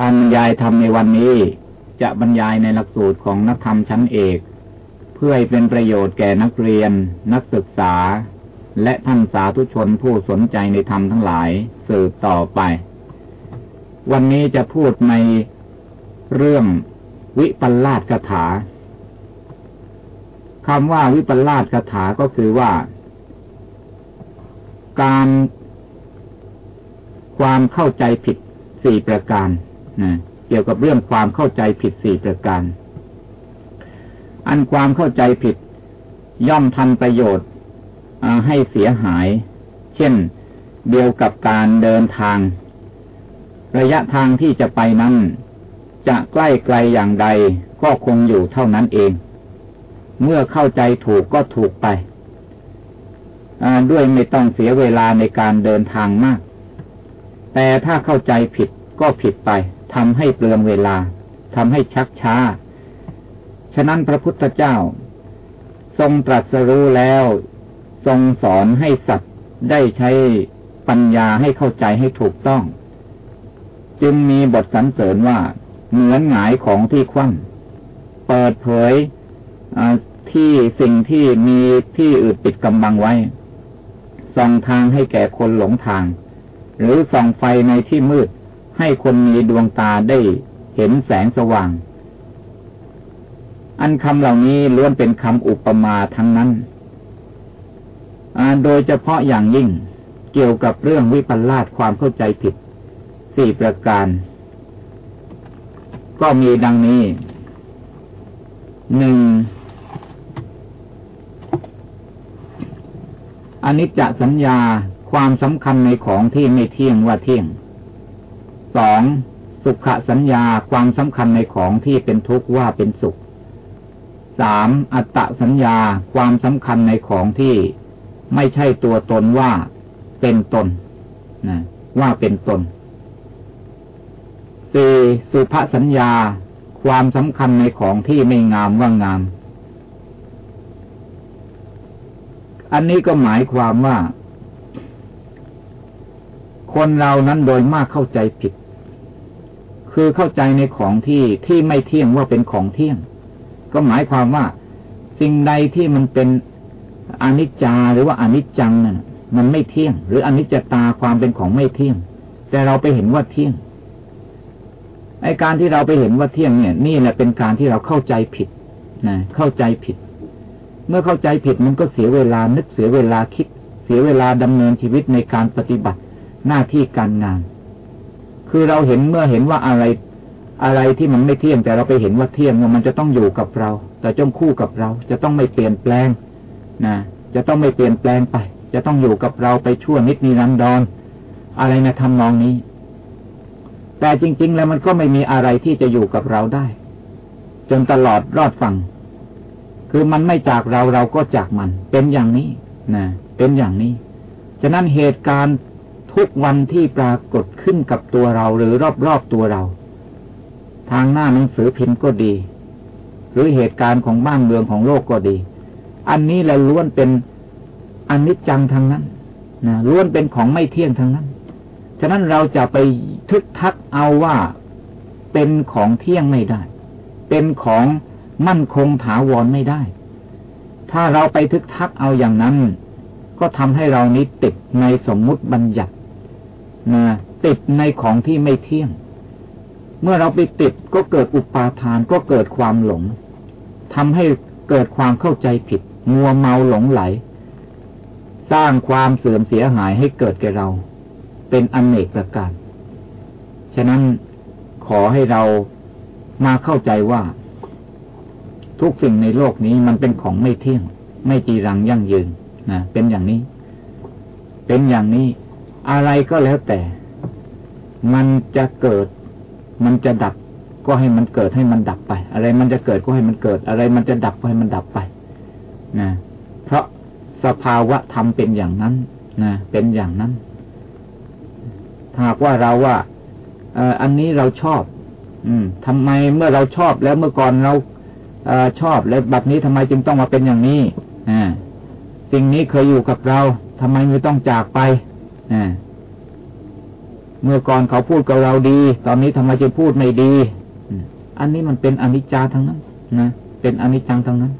อันบรรยายธรรมในวันนี้ จะบรรยายในหลักสูตรของนักธรรมชั้นเอก เพื่อให้เป็นประโยชน์แก่นักเรียน นักศึกษา และท่านสาธุชนผู้สนใจในธรรมทั้งหลายสืบต่อไป วันนี้จะพูดในเรื่องวิปัลาสคาถาคำว่าวิปัลาสคาถาก็คือว่า การความเข้าใจผิดสี่ประการ เกี่ยวกับเรื่องความเข้าใจผิดสี่ประการ อันความเข้าใจผิด ย่อมทันประโยชน์ให้เสียหาย เช่นเดียวกับการเดินทาง ระยะทางที่จะไปนั้น จะใกล้ไกลอย่างใดก็คงอยู่เท่านั้นเอง เมื่อเข้าใจถูกก็ถูกไปด้วยไม่ต้องเสียเวลาในการเดินทางมาก แต่ถ้าเข้าใจผิดก็ผิดไป ทำให้เปลืองเวลาทำให้ชักช้า ฉะนั้นพระพุทธเจ้า ทรงตรัสรู้แล้ว ทรงสอนให้สัตว์ได้ใช้ปัญญาให้เข้าใจให้ถูกต้อง จึงมีบทสรรเสริญว่าเหมือนหงายของที่คว่ำเปิดเผยที่สิ่งที่มีที่อืดปิดกำบังไว้ ส่องทางให้แก่คนหลงทาง หรือส่องไฟในที่มืด ให้คนมีดวงตาได้เห็นแสงสว่าง อันคำเหล่านี้ล้วนเป็นคำอุปมาทั้งนั้นโดยเฉพาะอย่างยิ่งเกี่ยวกับเรื่องวิปลาสความเข้าใจผิดสี่ประการ ก็มีดังนี้หนึ่งอนิจจสัญญาความสำคัญในของที่ไม่เที่ยงว่าเที่ยง สองสุขสัญญาความสำคัญในของที่เป็นทุกข์ว่าเป็นสุขสามอัตตสัญญาความสำคัญในของที่ไม่ใช่ตัวตนว่าเป็นตนนะว่าเป็นตนสี่สุภสัญญา ความสำคัญในของที่ไม่งามว่างาม อันนี้ก็หมายความว่า คนเรานั้นโดยมากเข้าใจผิด คือเข้าใจในของที่ที่ไม่เที่ยงว่าเป็นของเที่ยง ก็หมายความว่า สิ่งใดที่มันเป็นอนิจจาหรือว่าอนิจจังนั่นมันไม่เที่ยง หรืออนิจจตาความเป็นของไม่เที่ยง แต่เราไปเห็นว่าเที่ยงไอการที่เราไปเห็นว่าเที่ยงเนี่ย นี่แหละเป็นการที่เราเข้าใจผิดนะเข้าใจผิด เมื่อเข้าใจผิดมันก็เสียเวลานึกเสียเวลาคิด เสียเวลาดำเนินชีวิตในการปฏิบัติหน้าที่การงาน คือเราเห็นเมื่อเห็นว่าอะไรอะไรที่มันไม่เที่ยงแต่เราไปเห็นว่าเที่ยงมันจะต้องอยู่กับเรา แต่จงคู่กับเรา จะต้องไม่เปลี่ยนแปลงนะจะต้องไม่เปลี่ยนแปลงไป จะต้องอยู่กับเราไปชั่วนิดนิรันดรอะไรนะทำนองนี้ แต่จริง ๆ แล้วมันก็ไม่มีอะไรที่จะอยู่กับเราได้ จนตลอดรอดฟังคือมันไม่จากเราเราก็จากมัน เป็นอย่างนี้นะเป็นอย่างนี้ ฉะนั้นเหตุการณ์ ทุกวันที่ปรากฏขึ้นกับตัวเราหรือรอบๆตัวเรา ทางหน้าหนังสือพิมพ์ก็ดี หรือเหตุการณ์ของบ้านเมืองของโลกก็ดี อันนี้แหละล้วนเป็นอันิจจังทางนั้นนะล้วนเป็นของไม่เที่ยงทางนั้น ฉะนั้นเราจะไปทึกทักเอาว่าเป็นของเที่ยงไม่ได้ เป็นของมั่นคงถาวรไม่ได้ ถ้าเราไปทึกทักเอาอย่างนั้น ก็ทำให้เรานี้ติดในสมมุติบัญญัติ นะติดในของที่ไม่เที่ยง เมื่อเราไปติดก็เกิดอุปาทานก็เกิดความหลงทำให้เกิดความเข้าใจผิด มัวเมาหลงไหล สร้างความเสื่อมเสียหายให้เกิดแก่เรา เป็นอนเนกประการ ฉะนั้นขอให้เรามาเข้าใจว่า ทุกสิ่งในโลกนี้มันเป็นของไม่เที่ยง ไม่จีรังยั่งยืนนะเป็นอย่างนี้ เป็นอย่างนี้ อะไรก็แล้วแต่ มันจะเกิด มันจะดับ ก็ให้มันเกิดให้มันดับไป อะไรมันจะเกิดก็ให้มันเกิด อะไรมันจะดับก็ให้มันดับไปนะเพราะสภาวะธรรมเป็นอย่างนั้นนะเป็นอย่างนั้นหากว่าเราว่าอออันนี้เราชอบ อืมทำไมเมื่อเราชอบแล้วเมื่อก่อนเราอชอบแล้วบัดนี้ทำไมจึงต้องมาเป็นอย่างนี้อสิ่งนี้เคยอยู่กับเราทำไมไม่ต้องจากไป เมื่อก่อนเขาพูดกับเราดี ตอนนี้ทำไมจะพูดไม่ดี อันนี้มันเป็นอนิจจาทั้งนั้นนะเป็นอนิจจังทั้งนั้น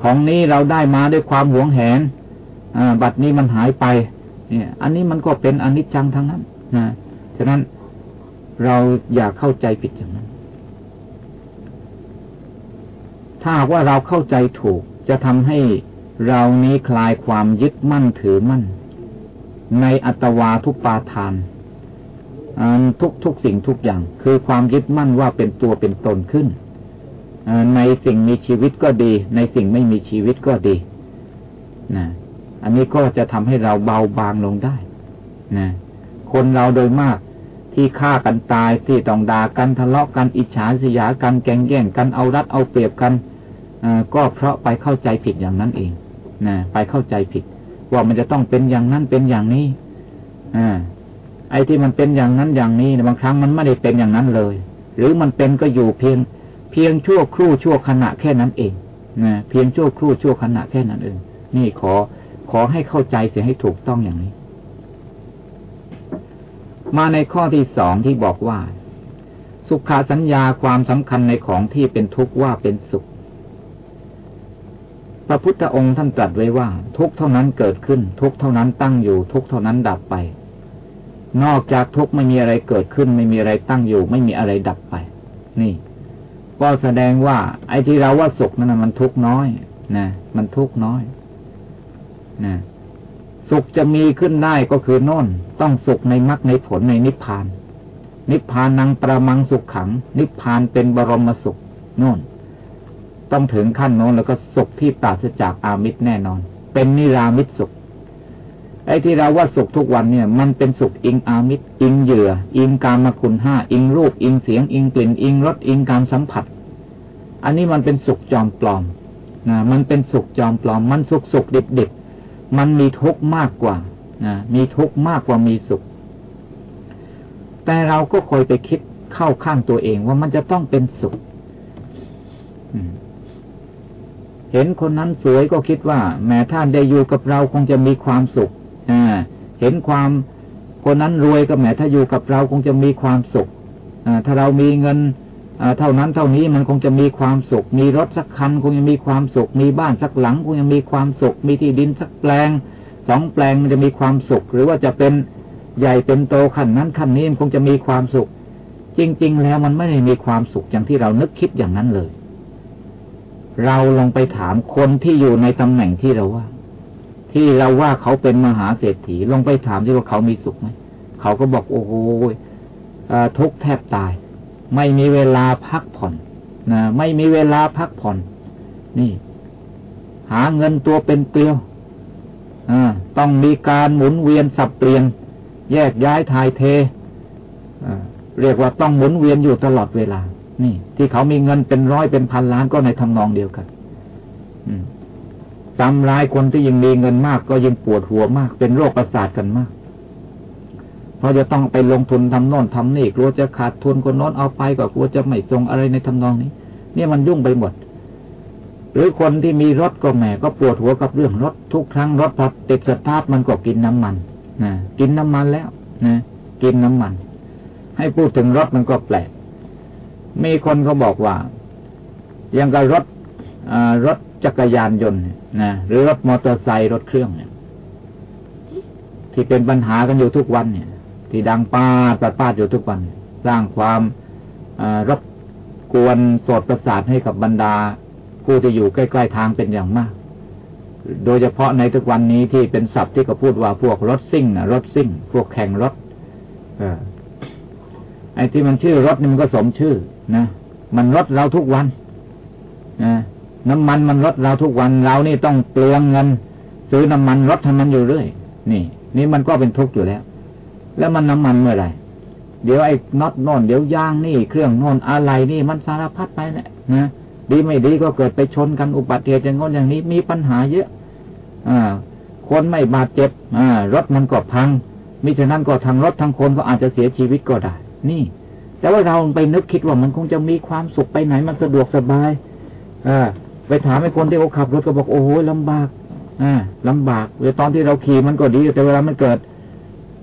ของนี้เราได้มาด้วยความหวงแหนบัตรนี้มันหายไป เนี่ย อันนี้มันก็เป็นอนิจจังทั้งนั้นนะฉะนั้นเราอย่าเข้าใจผิดอย่างนั้น ถ้าว่าเราเข้าใจถูกจะทำให้เรานี้คลายความยึดมั่นถือมั่น ในอัตวาทุปาทานทุกทุกสิ่งทุกอย่าง คือความยึดมั่นว่าเป็นตัวเป็นตนขึ้นในสิ่งมีชีวิตก็ดี ในสิ่งไม่มีชีวิตก็ดีนะอันนี้ก็จะทำให้เราเบาบางลงได้นะคนเราโดยมากที่ฆ่ากันตายที่ต้องด่ากันทะเลาะกันอิจฉาสยากันแกงแย่งกันเอารัดเอาเปรียบกันก็เพราะไปเข้าใจผิดอย่างนั้นเองนะไปเข้าใจผิด ว่ามันจะต้องเป็นอย่างนั้นเป็นอย่างนี้อ่าไอ้ที่มันเป็นอย่างนั้นอย่างนี้บางครั้งมันไม่ได้เป็นอย่างนั้นเลย หรือมันเป็นก็อยู่เพียง เพียงชั่วครู่ชั่วขณะแค่นั้นเองนะเพียงชั่วครู่ชั่วขณะแค่นั้นเองนี่ขอขอให้เข้าใจเสียให้ถูกต้องอย่างนี้ มาในข้อที่สองที่บอกว่า สุขาสัญญาความสำคัญในของที่เป็นทุกข์ว่าเป็นสุข พระพุทธองค์ท่านตรัสไว้ว่า ทุกเท่านั้นเกิดขึ้น ทุกเท่านั้นตั้งอยู่ ทุกเท่านั้นดับไป นอกจากทุกไม่มีอะไรเกิดขึ้น ไม่มีอะไรตั้งอยู่ ไม่มีอะไรดับไป นี่ ก็แสดงว่า ไอ้ที่เราว่าสุขนั่นมันทุกน้อยนะมันทุกน้อยนะสุขจะมีขึ้นได้ก็คือโน่น ต้องสุขในมรรคในผลในนิพพาน นิพพานนังประมังสุขขัง นิพพานเป็นบรมสุขโน่น ต้องถึงขั้นโน้นแล้วก็สุขที่ปราศจากอามิตรแน่นอน เป็นนิรามิตรสุข ไอ้ที่เราว่าสุขทุกวันเนี่ย มันเป็นสุขอิงอามิตรอิงเหยื่อ อิงการมคุณห้าอิงรูป อิงเสียง อิงกลิ่น อิงรสอิงการสัมผัส อันนี้มันเป็นสุขจอมปลอมนะมันเป็นสุขจอมปลอม มันสุขสุขดิบดิบมันมีทุกข์มากกว่านะมีทุกข์มากกว่ามีสุข แต่เราก็คอยไปคิดเข้าข้างตัวเองว่ามันจะต้องเป็นสุข เห็นคนนั้นสวยก็คิดว่า แม้ท่านได้อยู่กับเราคงจะมีความสุขเห็นความคนนั้นรวยก็แม้ถ้าอยู่กับเราคงจะมีความสุขถ้าเรามีเงินเท่านั้นเท่านี้มันคงจะมีความสุข มีรถสักคันคงจะมีความสุข มีบ้านสักหลังคงจะมีความสุข มีที่ดินสักแปลงสองแปลงมันจะมีความสุข หรือว่าจะเป็นใหญ่เป็นโตขั้นนั้นขั้นนี้มันคงจะมีความสุข จริง ๆ แล้วมันไม่ได้มีความสุขอย่างที่เรานึกคิดอย่างนั้นเลย เราลองไปถามคนที่อยู่ในตำแหน่งที่เราว่า ที่เราว่าเขาเป็นมหาเศรษฐีลองไปถามที่ว่าเขามีสุขไหมเขาก็บอกโอ้โหทุกแทบตาย ไม่มีเวลาพักผ่อนนะไม่มีเวลาพักผ่อน นี่ หาเงินตัวเป็นเกลียวต้องมีการหมุนเวียนสับเปลี่ยน แยกย้ายถ่ายเทเรียกว่าต้องหมุนเวียนอยู่ตลอดเวลา นี่ ที่เขามีเงินเป็นร้อยเป็นพันล้านก็ในทำนองเดียวกันซ้ำร้ายคนที่ยังมีเงินมากก็ยังปวดหัวมาก เป็นโรคประสาทกันมาก เพราะจะต้องไปลงทุนทำโน่นทำนี่กลัวจะขาดทุนคนโน้นเอาไปก็กลัวจะไม่ทรงอะไรในทำนองนี้ เนี่ยมันยุ่งไปหมด หรือคนที่มีรถก็แหมก็ปวดหัวกับเรื่องรถทุกครั้งรถพอติดสตาร์ทมันก็กินน้ำมันนะกินน้ำมันแล้วนะกินน้ำมัน ให้พูดถึงรถมันก็แปลก มีคนเขาบอกว่า ยังกับรถรถจักรยานยนต์นะหรือรถมอเตอร์ไซค์รถเครื่องเนี่ย ที่เป็นปัญหากันอยู่ทุกวันเนี่ย ที่ดังป้าปัดป้าอยู่ทุกวัน สร้างความรบกวนโสดประสาทให้กับบรรดา ผู้ที่อยู่ใกล้ๆทางเป็นอย่างมาก โดยเฉพาะในทุกวันนี้ที่เป็นศัพท์ที่เขาพูดว่าพวกรถซิ่งนะรถซิ่ง พวกแข่งรถ ไอ้ที่มันชื่อรถนี่มันก็สมชื่อนะมันรถเราทุกวันนะน้ำมันมันรถเราทุกวันเรานี่ต้องเปลืองเงินซื้อน้ำมันรถทำมันอยู่เรื่อยนี่ นี่มันก็เป็นทุกข์อยู่แล้ว แล้วมันน้ำมันเมื่อไหร่เดี๋ยวไอ้น็อตโน่นเดี๋ยวยางนี่เครื่องโน่นอะไรนี่มันสารพัดไปแหละนะดีไม่ดีก็เกิดไปชนกันอุบัติเหตุอย่างง้นอย่างนี้มีปัญหาเยอะ อ่า คนไม่บาดเจ็บ อ่ารถมันก็พังมิฉะนั้นก็ทางรถทางคนก็อาจจะเสียชีวิตก็ได้ นี่ แต่ว่าเราไปนึกคิดว่ามันคงจะมีความสุขไปไหนมันสะดวกสบายอ่าไปถามไอ้คนที่เขาขับรถก็บอกโอ้โหลำบากอ่าลำบากเวลาตอนที่เราขี่มันก็ดี แต่เวลามันเกิด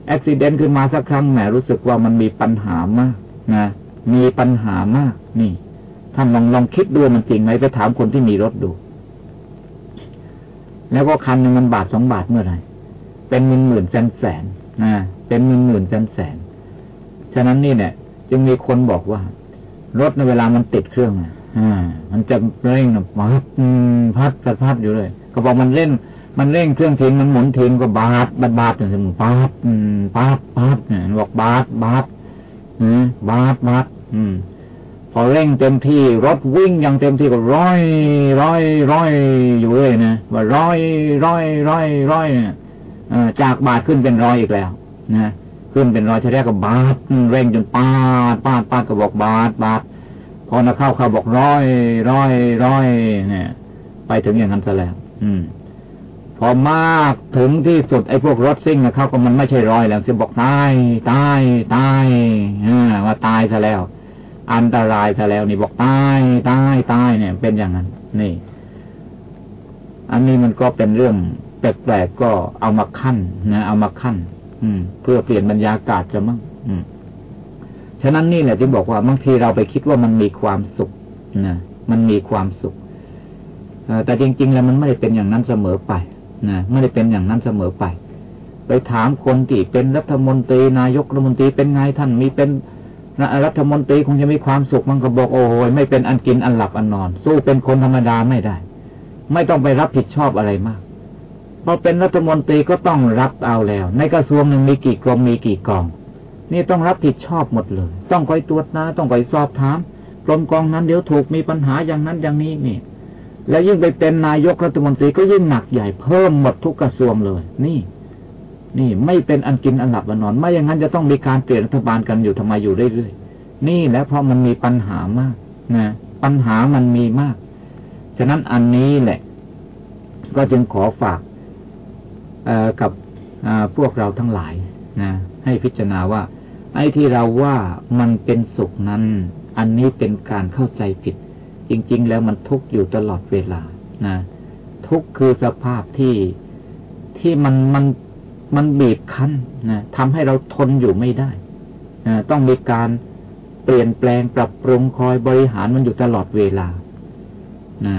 อุบิเหตุขึ้นมาสักครั้งแหมรู้สึกว่ามันมีปัญหามากนะมีปัญหามาก นี่ท่านลองลองคิดดูมันจริงไหมไปถามคนที่มีรถดู แล้วก็คันหนึ่งมันบาทสองบาทเมื่อไหร่เป็นหมื่นหมื่นแสนแสนนะเป็นหมื่นหมื่นแสนแสน ฉะนั้นนี่เนี่ย จึงมีคนบอกว่ารถในเวลามันติดเครื่องอ่ามันจะเร่งนะพัดพัดพัดอยู่เลย ก็บอกมันเล่น มันเร่งเครื่องทิ้งมันหมุนทิ้งก็บาดบาดบาดอย่างนี้บาดบาดบาดเนี่ยบอกบาดบาดบาดบาดอืมพอเร่งเต็มที่รถวิ่งอย่างเต็มที่ก็ร้อยร้อยร้อยอยู่เลยนะว่าร้อยร้อยร้อยร้อยเนี่ยจากบาทขึ้นเป็นร้อยอีกแล้ว นะ ขึ้นเป็นรอยทีแรกก็บาทเร่งจนปาดปาดปาดก็บอกบาทบาทพอนะเข้าเข้าบอกร้อยร้อยร้อยเนี่ย ไปถึงอย่างนั้นซะแล้วอืม พอมากถึงที่สุดไอ้พวกรถซิ่งนะเข้าก็มันไม่ใช่ร้อยแล้วเสิบอกตายตายตายว่าตายซะแล้ว อันตรายซะแล้วนี่บอกตายตายตายเนี่ย เป็นอย่างนั้น นี่ อันนี้มันก็เป็นเรื่องแปลกๆก็เอามาขั้นนะเอามาขั้น อืม เพื่อเปลี่ยนบรรยากาศจะมั้งอืม ฉะนั้นนี่แหละจึงบอกว่าบางทีเราไปคิดว่ามันมีความสุขนะมันมีความสุขแต่จริง ๆ แล้วมันไม่ได้เป็นอย่างนั้นเสมอไปนะไม่ได้เป็นอย่างนั้นเสมอไป ไปถามคนที่เป็นรัฐมนตรีนายกรัฐมนตรีเป็นไงท่านมีเป็นรัฐมนตรีคงจะมีความสุขมันก็บอกโอ้ยไม่เป็นอันกินอันหลับอันนอน สู้เป็นคนธรรมดาไม่ได้ ไม่ต้องไปรับผิดชอบอะไรมาก พอเป็นรัฐมนตรีก็ต้องรับเอาแล้ว ในกระทรวงหนึ่งมีกี่กรมมีกี่กอง นี่ต้องรับผิดชอบหมดเลย ต้องคอยตรวจนะต้องคอยสอบถามกรมกองนั้นเดี๋ยวถูกมีปัญหาอย่างนั้นอย่างนี้นี่ แล้วยิ่งไปเป็นนายกรัฐมนตรีก็ยิ่งหนักใหญ่เพิ่มหมดทุกกระทรวงเลย นี่ นี่ไม่เป็นอันกินอันหลับอันนอน ไม่อย่างนั้นจะต้องมีการเปลี่ยนรัฐบาลกันอยู่ทำไมอยู่เรื่อยๆนี่แล้วเพราะมันมีปัญหามากนะปัญหามันมีมาก ฉะนั้นอันนี้แหละ ก็จึงขอฝาก กับพวกเราทั้งหลายนะให้พิจารณาว่า ไอ้ที่เราว่ามันเป็นสุขนั้น อันนี้เป็นการเข้าใจผิด จริง ๆ แล้วมันทุกข์อยู่ตลอดเวลานะทุกข์คือสภาพที่ที่มันมันมันบีบคั้นนะทำให้เราทนอยู่ไม่ได้นะต้องมีการเปลี่ยนแปลงปรับปรุงคอยบริหารมันอยู่ตลอดเวลานะ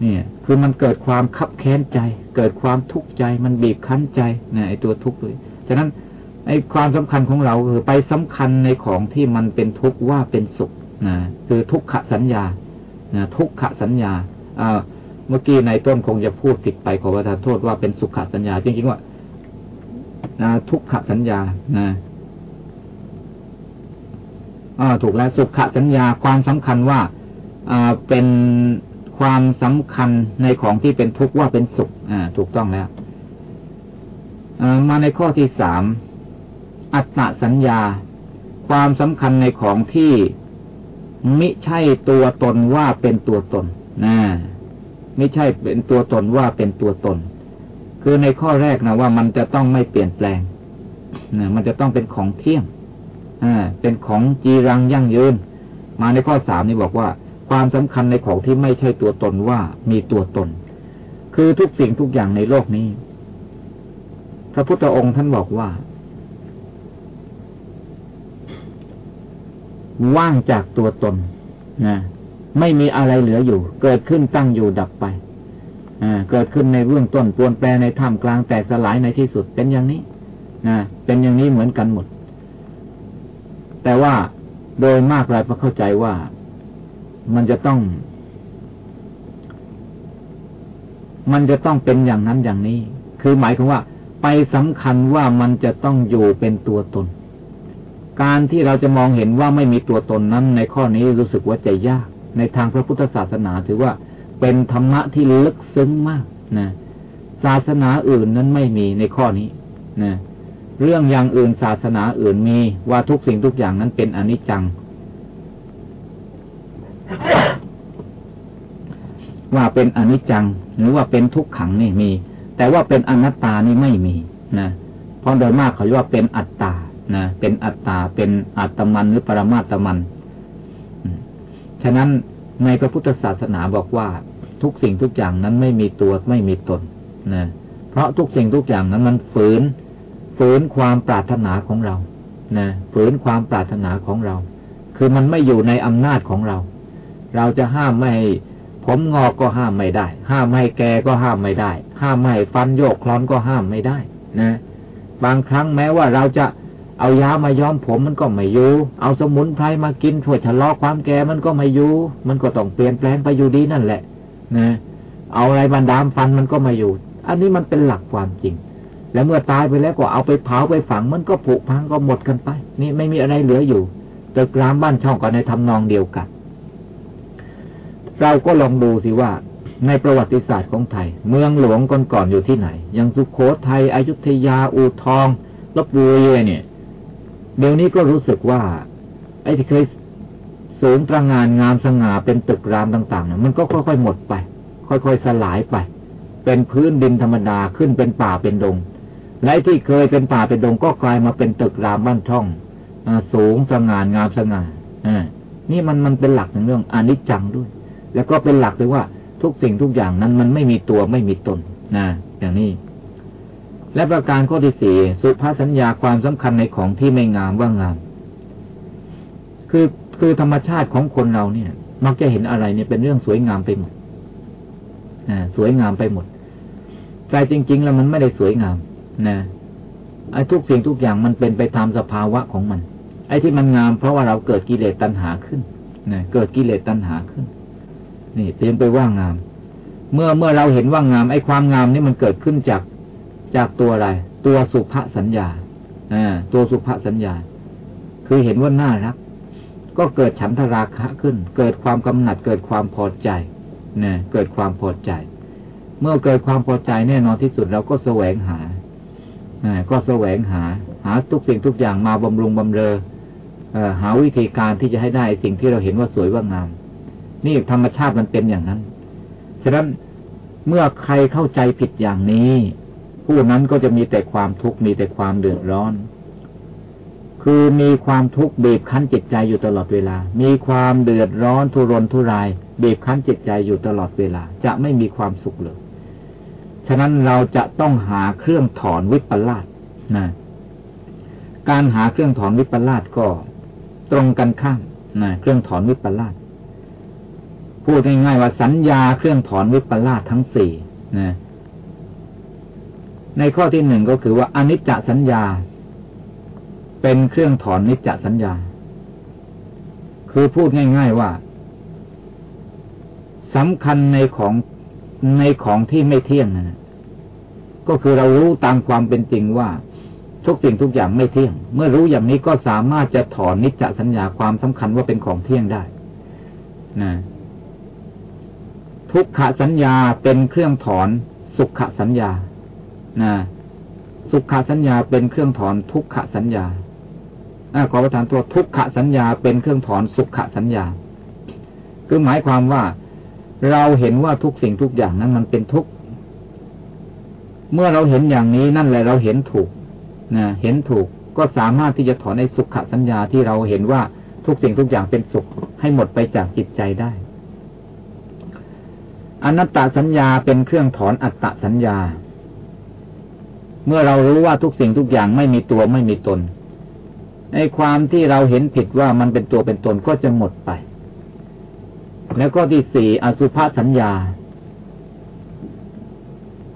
เนี่ย คือมันเกิดความคับแค้นใจ เกิดความทุกข์ใจ มันบีบคั้นใจนะไอตัวทุกข์เลยฉะนั้นไอความสำคัญของเราคือไปสำคัญในของที่มันเป็นทุกข์ว่าเป็นสุขนะคือทุกขสัญญานะทุกขสัญญาอ่าเมื่อกี้ในต้นคงจะพูดผิดไปขอประทานโทษว่าเป็นสุขสัญญา จริงๆว่านะทุกขสัญญานะอ่าถูกแล้วสุขสัญญาความสำคัญว่าอ่าเป็น ความสำคัญในของที่เป็นทุกข์ว่าเป็นสุข อ่า ถูกต้องแล้วมาในข้อที่สามอัตตสัญญา ความสำคัญในของที่มิใช่ตัวตนว่าเป็นตัวตนนะไม่ใช่เป็นตัวตนว่าเป็นตัวตน คือในข้อแรกนะว่ามันจะต้องไม่เปลี่ยนแปลงนะมันจะต้องเป็นของเที่ยงอ่าเป็นของจีรังยั่งยืน มาในข้อสามนี่บอกว่า ความสำคัญในของที่ไม่ใช่ตัวตนว่ามีตัวตน คือทุกสิ่งทุกอย่างในโลกนี้ พระพุทธองค์ท่านบอกว่า ว่างจากตัวตนนะไม่มีอะไรเหลืออยู่ เกิดขึ้นตั้งอยู่ดับไปเกิดขึ้นในเบื้องต้นปวนแปรในท่ามกลางแตกสลายในที่สุดเป็นอย่างนี้นะเป็นอย่างนี้เหมือนกันหมด แต่ว่าโดยมากเราเข้าใจว่า มันจะต้อง มันจะต้องเป็นอย่างนั้นอย่างนี้ คือหมายถึงว่า ไปสำคัญว่ามันจะต้องอยู่เป็นตัวตน การที่เราจะมองเห็นว่าไม่มีตัวตนนั้น ในข้อนี้รู้สึกว่าจะยาก ในทางพระพุทธศาสนาถือว่าเป็นธรรมะที่ลึกซึ้งมากนะศาสนาอื่นนั้นไม่มีในข้อนี้นะเรื่องอย่างอื่นศาสนาอื่นมีว่าทุกสิ่งทุกอย่างนั้นเป็นอนิจจัง ว่าเป็นอนิจจัง หรือว่าเป็นทุกขังนี่มี แต่ว่าเป็นอนัตตานี่ไม่มีนะเพราะโดยมากเขาเรียกว่าเป็นอัตตานะเป็นอัตตาเป็นอัตมันหรือปรมาตมัน ฉะนั้นในพระพุทธศาสนาบอกว่า ทุกสิ่งทุกอย่างนั้นไม่มีตัวไม่มีตนนะเพราะทุกสิ่งทุกอย่างนั้นมันฝืน ฝืนความปรารถนาของเรานะฝืนความปรารถนาของเรา คือมันไม่อยู่ในอำนาจของเรา เราจะห้ามไม่ให้ผมงอกก็ห้ามไม่ได้ ห้ามไม่แกก็ห้ามไม่ได้ ห้ามไม่ฟันโยกคลอนก็ห้ามไม่ได้ นะ บางครั้งแม้ว่าเราจะเอายามาย้อมผมมันก็ไม่อยู่ เอาสมุนไพรมากินช่วยชะลอความแก่มันก็ไม่อยู่ มันก็ต้องเปลี่ยนแปลงไปอยู่ดีนั่นแหละ นะ เอาอะไรบันดามฟันมันก็ไม่อยู่ อันนี้มันเป็นหลักความจริง แล้วเมื่อตายไปแล้วก็เอาไปเผาไปฝังมันก็ผุพังก็หมดกันไป นี่ไม่มีอะไรเหลืออยู่ตึกรามบ้านช่องก็ในทำนองเดียวกัน เราก็ลองดูสิว่า ในประวัติศาสตร์ของไทย เมืองหลวงก่อนๆอยู่ที่ไหนอย่างสุขโขทัยอยุธยาอูทองลบบุรีเนี่ย เดี๋ยวนี้ก็รู้สึกว่า ไอ้ที่เคยสูงตระงานงามสง่าเป็นตึกรามต่างๆเนี่ยมันก็ค่อยๆหมดไป ค่อยๆสลายไป เป็นพื้นดินธรรมดาขึ้นเป็นป่าเป็นดงและที่เคยเป็นป่าเป็นดงก็กลายมาเป็นตึกรามบ้านช่องอสูงสง่างามสง่าอ่านี่มันมันเป็นหลักในเรื่องอนิจจังด้วย แล้วก็เป็นหลักเลยว่าทุกสิ่งทุกอย่างนั้นมันไม่มีตัวไม่มีตนนะอย่างนี้ และประการข้อที่สี่สุภาสัญญาความสำคัญในของที่ไม่งามว่างาม คือคือธรรมชาติของคนเราเนี่ย มักจะเห็นอะไรเนี่ยเป็นเรื่องสวยงามไปหมดอ่าสวยงามไปหมดแต่จริง ๆ แล้วมันไม่ได้สวยงาม นะไอ้ทุกสิ่งทุกอย่างมันเป็นไปตามสภาวะของมัน ไอ้ที่มันงามเพราะว่าเราเกิดกิเลสตัณหาขึ้นนะเกิดกิเลสตัณหาขึ้น นี่เตรียมไปว่างงาม เมื่อเมื่อเราเห็นว่างามไอ้ความงามนี่มันเกิดขึ้นจากจากตัวอะไร ตัวสุภสัญญาอ่าตัวสุภสัญญา คือเห็นว่าน่ารัก ก็เกิดฉันทราคะขึ้น เกิดความกำหนัด เกิดความพอใจนะเกิดความพอใจ เมื่อเกิดความพอใจแน่นอนที่สุดเราก็แสวงหาก็แสวงหา หาทุกสิ่งทุกอย่างมาบำรุงบำเรอหาวิธีการที่จะให้ได้สิ่งที่เราเห็นว่าสวยว่างาม นี่ธรรมชาติมันเป็นอย่างนั้น ฉะนั้นเมื่อใครเข้าใจผิดอย่างนี้ ผู้นั้นก็จะมีแต่ความทุกข์มีแต่ความเดือดร้อน คือมีความทุกข์บีบคั้นจิตใจอยู่ตลอดเวลา มีความเดือดร้อนทุรนทุรายบีบคั้นจิตใจอยู่ตลอดเวลา จะไม่มีความสุขเลย ฉะนั้นเราจะต้องหาเครื่องถอนวิปลาสนะการหาเครื่องถอนวิปลาสก็ตรงกันข้ามนะเครื่องถอนวิปลาส พูดง่ายๆว่าสัญญาเครื่องถอนวิปลาสทั้งสี่นะในข้อที่หนึ่งก็คือว่าอนิจจสัญญา เป็นเครื่องถอนนิจจสัญญา คือพูดง่ายๆว่าสำคัญในของในของที่ไม่เที่ยงนะก็คือเรารู้ตามความเป็นจริงว่าทุกสิ่งทุกอย่างไม่เที่ยง เมื่อรู้อย่างนี้ก็สามารถจะถอนนิจจสัญญาความสำคัญว่าเป็นของเที่ยงได้นะ ทุกขสัญญาเป็นเครื่องถอนสุขสัญญานะสุขสัญญาเป็นเครื่องถอนทุกขสัญญาอขอประทานตัวทุกขสัญญาเป็นเครื่องถอนสุขสัญญา คือหมายความว่าเราเห็นว่าทุกสิ่งทุกอย่างนั้นมันเป็นทุกข์ เมื่อเราเห็นอย่างนี้นั่นแหละเราเห็นถูกนะเห็นถูกก็สามารถที่จะถอนในสุขสัญญาที่เราเห็นว่าทุกสิ่งทุกอย่างเป็นสุขให้หมดไปจากจิตใจได้ อนัตตสัญญาเป็นเครื่องถอนอัตตสัญญา เมื่อเรารู้ว่าทุกสิ่งทุกอย่างไม่มีตัวไม่มีตนในความที่เราเห็นผิดว่ามันเป็นตัวเป็นตนก็จะหมดไป แล้วก็ที่สี่อสุภาสัญญา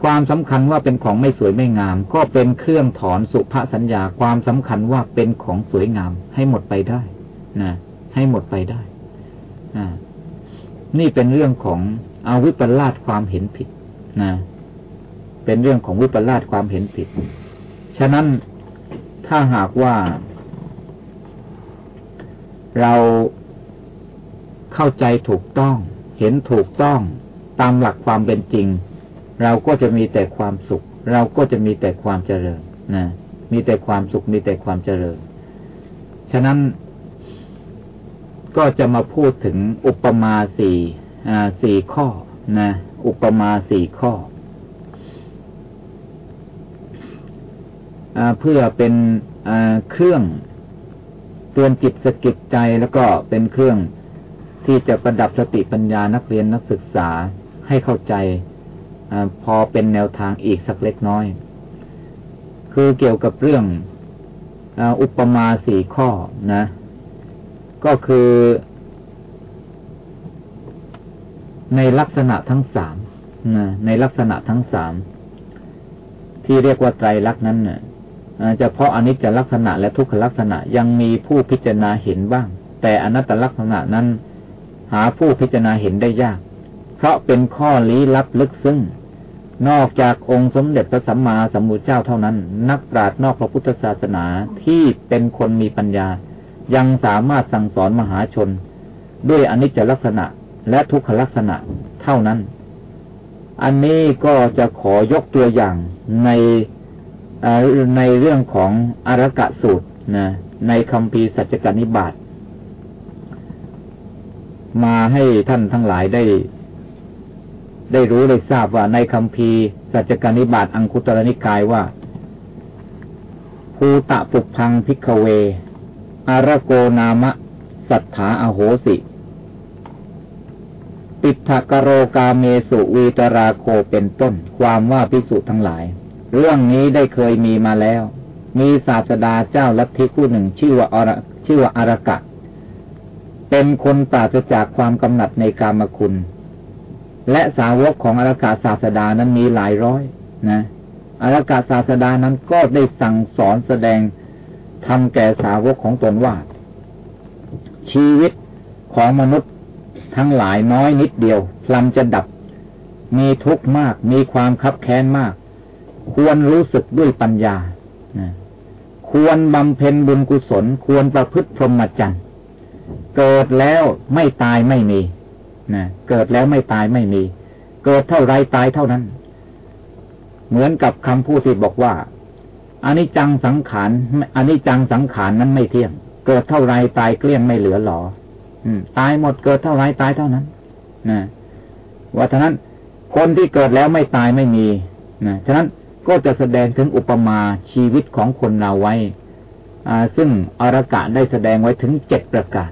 ความสำคัญว่าเป็นของไม่สวยไม่งาม ก็เป็นเครื่องถอนสุภาสัญญา ความสำคัญว่าเป็นของสวยงาม ให้หมดไปได้นะให้หมดไปได้นี่เป็นเรื่องของ เอาวิปลาสความเห็นผิดนะ เป็นเรื่องของวิปลาสความเห็นผิด ฉะนั้นถ้าหากว่า เราเข้าใจถูกต้อง เห็นถูกต้องตามหลักความเป็นจริง เราก็จะมีแต่ความสุข เราก็จะมีแต่ความเจริญนะมีแต่ความสุขมีแต่ความเจริญ ฉะนั้นก็จะมาพูดถึงอุปมาสี่ สี่ข้อนะอุปมาสี่ข้อเพื่อเป็นเครื่องเตือนจิตสะกิดใจแล้วก็เป็นเครื่องที่จะประดับสติปัญญานักเรียนนักศึกษาให้เข้าใจอพอเป็นแนวทางอีกสักเล็กน้อย คือเกี่ยวกับเรื่องอุปมาสี่ข้อนะ ก็คือ ในลักษณะทั้งสามในลักษณะทั้งสามที่เรียกว่าไตรลักษณ์นั้นเนะเฉพาะอนิจจลักษณะและทุกขลักษณะยังมีผู้พิจารณาเห็นบ้าง แต่อนัตตลักษณะนั้น หาผู้พิจารณาเห็นได้ยาก เพราะเป็นข้อลี้ลับลึกซึ้งนอกจากองค์สมเด็จพระสัมมาสัมพุทธเจ้าเท่านั้น นักปราชญ์นอกพระพุทธศาสนาที่เป็นคนมีปัญญา ยังสามารถสั่งสอนมหาชน ด้วยอนิจจลักษณะ และทุกขลักษณะเท่านั้น อันนี้ก็จะขอยกตัวอย่างในในเรื่องของอารกะสูตรนะในคำพีสัจจกนิบาตมาให้ท่านทั้งหลายได้ ได้รู้ได้ทราบว่าในคำพีสัจจกนิบาตอังคุตรนิกายว่าภูตะปุพังพิกเว อารโกนามะ สัทธาอโหสิ ปิทกโรกาเมสุวีตราโคเป็นต้น ความว่าพิสุทั้งหลาย เรื่องนี้ได้เคยมีมาแล้ว มีศาสดาเจ้าลัทธิคู่หนึ่งชื่อว่าอรชื่อว่าอารกะ เป็นคนปราศจากความกำหนัดในกามคุณ และสาวกของอรกาศาสดานั้นมีหลายร้อย นะอรกาศาสดานั้นก็ได้สั่งสอนแสดงทำแก่สาวกของตนว่า ชีวิตของมนุษย์ ทั้งหลายน้อยนิดเดียวพลันจะดับ มีทุกข์มาก มีความคับแค้นมาก ควรรู้สึกด้วยปัญญาควรบำเพ็ญบุญกุศล ควรประพฤติพรหมจรรย์เกิดแล้วไม่ตายไม่มีนะเกิดแล้วไม่ตายไม่มี เกิดเท่าไรตายเท่านั้น เหมือนกับคำพูดที่บอกว่าอันนี้จังสังขารอันนี้จังสังขารนั้นไม่เที่ยง เกิดเท่าไรตายเกลี้ยงไม่เหลือหรอ ตายหมดเกิดเท่าไรตายเท่านั้นนะว่าฉะนั้นคนที่เกิดแล้วไม่ตายไม่มีนะฉะนั้นก็จะแสดงถึงอุปมาชีวิตของคนเราไว้อ่าซึ่งอรกะได้แสดงไว้ถึงเจ็ดประการ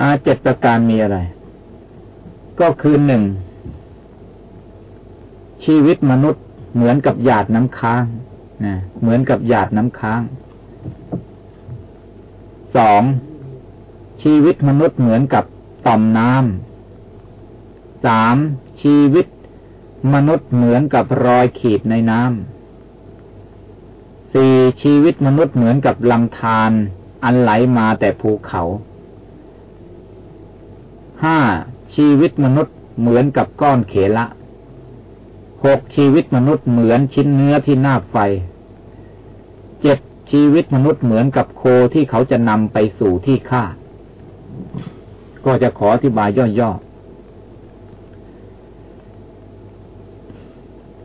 อาเจ็ดประการมีอะไร ก็คือหนึ่ง ชีวิตมนุษย์เหมือนกับหยาดน้ำค้างนะเหมือนกับหยาดน้ำค้าง สองชีวิตมนุษย์เหมือนกับต่อมน้ำสามชีวิตมนุษย์เหมือนกับรอยขีดในน้ำสี่ชีวิตมนุษย์เหมือนกับลำธารอันไหลมาแต่ภูเขาห้าชีวิตมนุษย์เหมือนกับก้อนเขละหกชีวิตมนุษย์เหมือนชิ้นเนื้อที่นาบไฟเจ็ด ชีวิตมนุษย์เหมือนกับโคที่เขาจะนำไปสู่ที่ฆ่า ก็จะขออธิบายย่อๆ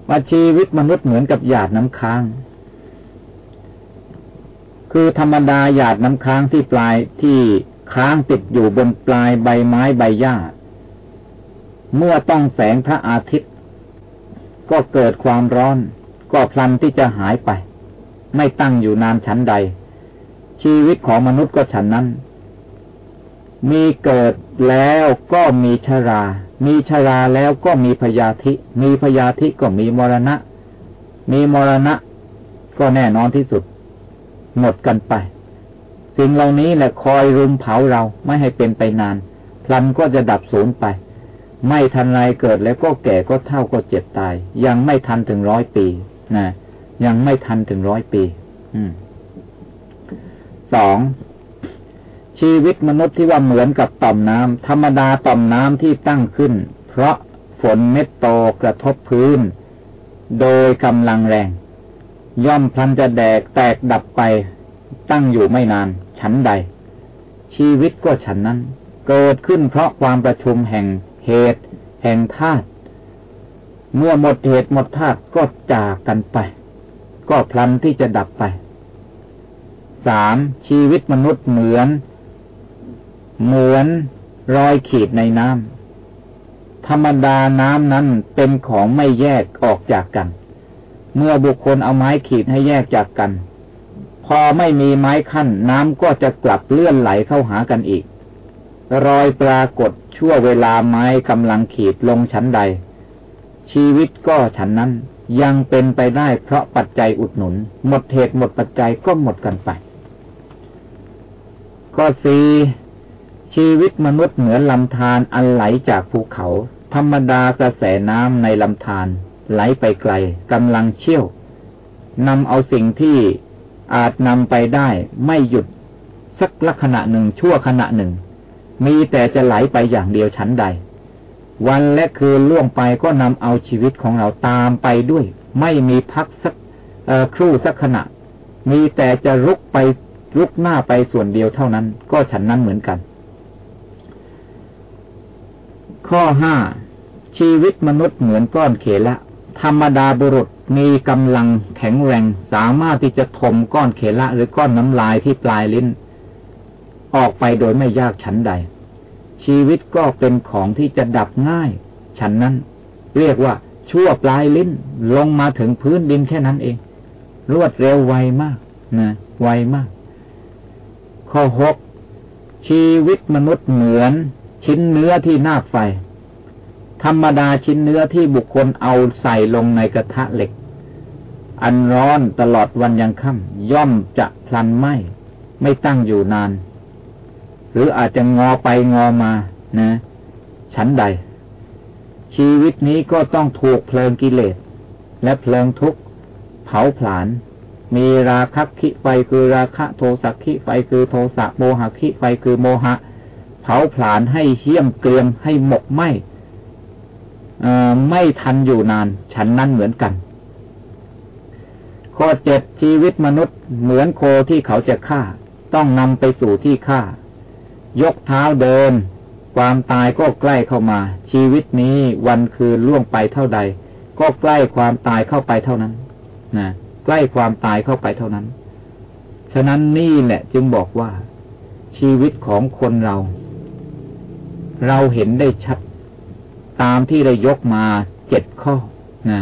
ว่าชีวิตมนุษย์เหมือนกับหยาดน้ำค้าง คือธรรมดาหยาดน้ำค้างที่ปลายที่ค้างติดอยู่บนปลายใบไม้ใบหญ้า เมื่อต้องแสงพระอาทิตย์ ก็เกิดความร้อน ก็พลันที่จะหายไป ไม่ตั้งอยู่นานชั้นใด ชีวิตของมนุษย์ก็ฉันนั้น มีเกิดแล้วก็มีชรา มีชราแล้วก็มีพยาธิ มีพยาธิก็มีมรณะ มีมรณะ ก็แน่นอนที่สุด หมดกันไป สิ่งเหล่านี้แหละคอยรุมเผาเราไม่ให้เป็นไปนาน พลันก็จะดับสูญไป ไม่ทันไรเกิดแล้วก็แก่ก็เท่าก็เจ็บตาย ยังไม่ทันถึงร้อยปีนะ ยังไม่ทันถึงร้อยปีอืมสองชีวิตมนุษย์ที่ว่าเหมือนกับต่อมน้ำธรรมดาต่อมน้ำที่ตั้งขึ้น เพราะฝนเม็ดโตกระทบพื้น โดยกำลังแรง ย่อมพลันจะแดกแตกดับไป ตั้งอยู่ไม่นาน ฉันใด ชีวิตก็ฉันนั้น เกิดขึ้นเพราะความประชุมแห่งเหตุ แห่งธาตุเมื่อหมดเหตุหมดธาตุก็จากกันไป ก็พลันที่จะดับไปสามชีวิตมนุษย์เหมือน เหมือนรอยขีดในน้ำธรรมดาน้ำนั้นเป็นของไม่แยกออกจากกัน เมื่อบุคคลเอาไม้ขีดให้แยกจากกัน พอไม่มีไม้ขั้นน้ำก็จะกลับเลื่อนไหลเข้าหากันอีก รอยปรากฏชั่วเวลาไม้กำลังขีดลงชั้นใด ชีวิตก็ฉันนั้น ยังเป็นไปได้เพราะปัจจัยอุดหนุน หมดเหตุหมดปัจจัยก็หมดกันไปก็สี่ชีวิตมนุษย์เหมือนลำธารอันไหลจากภูเขา ธรรมดากระแสน้ำในลำธารไหลไปไกลกำลังเชี่ยวนำเอาสิ่งที่อาจนำไปได้ไม่หยุด สักลักษณะหนึ่งชั่วขณะหนึ่ง มีแต่จะไหลไปอย่างเดียวชั้นใด วันและคืนล่วงไปก็นำเอาชีวิตของเราตามไปด้วย ไม่มีพักสักครู่สักขณะ มีแต่จะรุกไปลุกหน้าไปส่วนเดียวเท่านั้น ก็ฉันนั้นเหมือนกัน ข้อห้าชีวิตมนุษย์เหมือนก้อนเขละ ธรรมดาบุรุษมีกำลังแข็งแรง สามารถที่จะถมก้อนเขละหรือก้อนน้ำลายที่ปลายลิ้น ออกไปโดยไม่ยากฉันใด ชีวิตก็เป็นของที่จะดับง่าย ฉันนั้น เรียกว่าชั่วปลายลิ้นลงมาถึงพื้นดินแค่นั้นเอง รวดเร็วไวมากนะไวมาก ข้อหกชีวิตมนุษย์เหมือน ชิ้นเนื้อที่นาไฟ ธรรมดาชิ้นเนื้อที่บุคคลเอาใส่ลงในกระทะเหล็ก อันร้อนตลอดวันยังค่ำย่อมจะพลันไหมไม่ตั้งอยู่นาน หรืออาจจะงอไปงอมานะชั้นใด ชีวิตนี้ก็ต้องถูกเพลิงกิเลส และเพลิงทุกข์เผาผลาญมีราคะคิไฟคือราคะโทสักขิไฟคือโทสะโมหะคิไฟคือโมหะ เผาผลาญให้เหี้ยมเกลียมให้หมกไหมไม่ทันอยู่นาน ฉันนั้นเหมือนกัน ข้อเจ็ดชีวิตมนุษย์เหมือนโคที่เขาจะฆ่า ต้องนำไปสู่ที่ฆ่า ยกเท้าเดิน ความตายก็ใกล้เข้ามา ชีวิตนี้วันคืนล่วงไปเท่าใด ก็ใกล้ความตายเข้าไปเท่านั้นนะใกล้ความตายเข้าไปเท่านั้น ฉะนั้นนี่แหละจึงบอกว่า ชีวิตของคนเรา เราเห็นได้ชัด ตามที่ได้ยกมาเจ็ดข้อนะ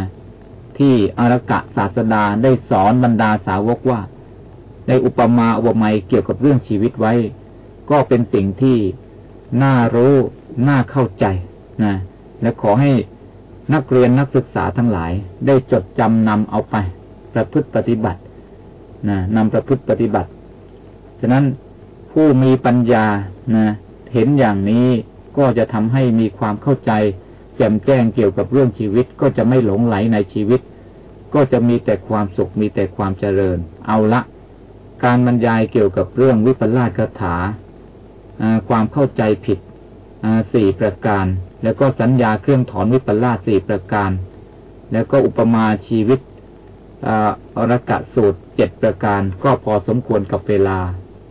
ที่อรกะศาสดาได้สอนบรรดาสาวกว่า ในอุปมาอุปไมยเกี่ยวกับเรื่องชีวิตไว้ ก็เป็นสิ่งที่น่ารู้น่าเข้าใจนะและขอให้นักเรียนนักศึกษาทั้งหลาย ได้จดจำนำเอาไป ประพฤติปฏิบัตินะนำประพฤติปฏิบัติ ฉะนั้นผู้มีปัญญานะเห็นอย่างนี้ก็จะทำให้มีความเข้าใจ แจ่มแจ้งเกี่ยวกับเรื่องชีวิต ก็จะไม่หลงไหลในชีวิต ก็จะมีแต่ความสุขมีแต่ความเจริญ เอาละ การบรรยายเกี่ยวกับเรื่องวิปลาสคาถา ความเข้าใจผิดสี่ประการ แล้วก็สัญญาเครื่องถอนวิปลาสสี่ประการ แล้วก็อุปมาชีวิตอรกะสูตรเจ็ดประการ ก็พอสมควรกับเวลา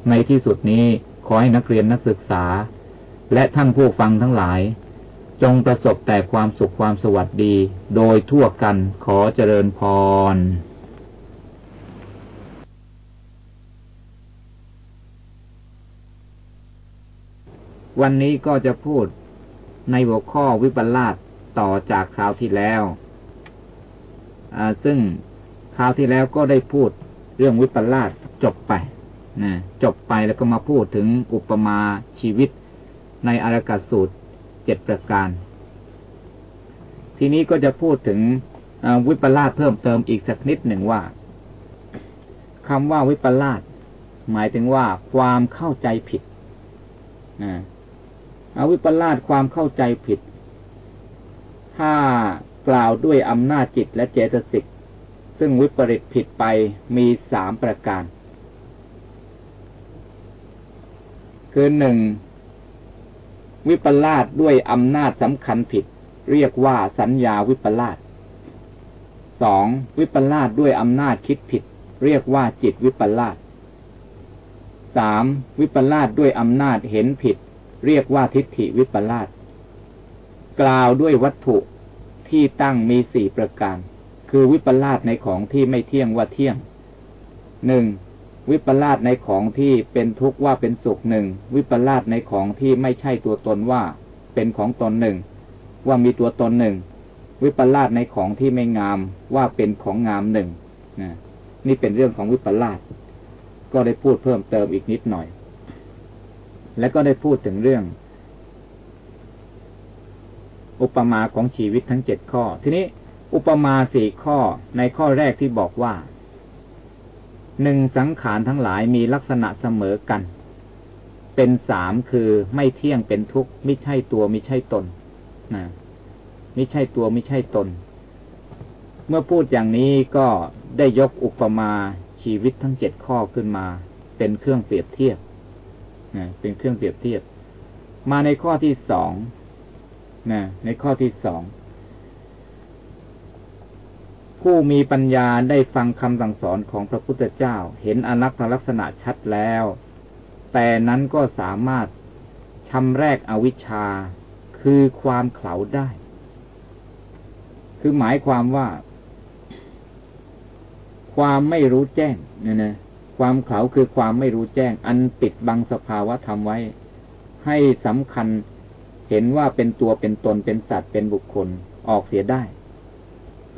ในที่สุดนี้ขอให้นักเรียนนักศึกษา และท่านผู้ฟังทั้งหลาย จงประสบแต่ความสุขความสวัสดี โดยทั่วกันขอเจริญพร วันนี้ก็จะพูดในหัวข้อวิปลาสต่อจากคราวที่แล้วซึ่งคราวที่แล้วก็ได้พูดเรื่องวิปลาสจบไปนะจบไปแล้วก็มาพูดถึงอุปมาชีวิตในอารกาสูตรเจ็ดประการ ทีนี้ก็จะพูดถึงวิปลาสเพิ่มเติมอีกสักนิดหนึ่งว่าคำว่าวิปลาสหมายถึงว่าความเข้าใจผิดนะ อาวิปลาสความเข้าใจผิด ถ้ากล่าวด้วยอำนาจจิตและเจตสิก ซึ่งวิปริตผิดไปมีสามประการ คือหนึ่งวิปลาสด้วยอำนาจสำคัญผิด เรียกว่าสัญญาวิปลาสสองวิปลาสด้วยอำนาจคิดผิด เรียกว่าจิตวิปลาสสามวิปลาสด้วยอำนาจเห็นผิด เรียกว่าทิฏฐิวิปลาสกล่าวด้วยวัตถุที่ตั้งมีสี่ประการ คือวิปลาสในของที่ไม่เที่ยงว่าเที่ยงหนึ่งวิปลาสในของที่เป็นทุกข์ว่าเป็นสุขหนึ่งวิปลาสในของที่ไม่ใช่ตัวตนว่า เป็นของตนหนึ่ง ว่ามีตัวตนหนึ่ง วิปลาสในของที่ไม่งามว่าเป็นของงามหนึ่งนี่เป็นเรื่องของวิปลาสก็ได้พูดเพิ่มเติมอีกนิดหน่อย และก็ได้พูดถึงเรื่อง อุปมาของชีวิตทั้งเจ็ดข้อ ทีนี้อุปมาสี่ข้อในข้อแรกที่บอกว่าหนึ่งสังขารทั้งหลายมีลักษณะเสมอกัน เป็นสามคือไม่เที่ยงเป็นทุกข์ไม่ใช่ตัวไม่ใช่ตนนะไม่ใช่ตัวไม่ใช่ตน เมื่อพูดอย่างนี้ก็ได้ยกอุปมาชีวิตทั้งเจ็ดข้อขึ้นมา เป็นเครื่องเปรียบเทียบ นะเป็นเครื่องเปรียบเทียบ มาในข้อที่สองนะในข้อที่สองผู้มีปัญญาได้ฟังคำสั่งสอนของพระพุทธเจ้า เห็นอนัตตลักษณะชัดแล้ว แต่นั้นก็สามารถชำแรกอวิชชา คือความเข่าได้ คือหมายความว่า ความไม่รู้แจ้งเนี่ยนะ ความเข่าคือความไม่รู้แจ้ง อันปิดบังสภาวะธรรมไว้ ให้สำคัญเห็นว่าเป็นตัวเป็นตนเป็นสัตว์เป็นบุคคลออกเสียได้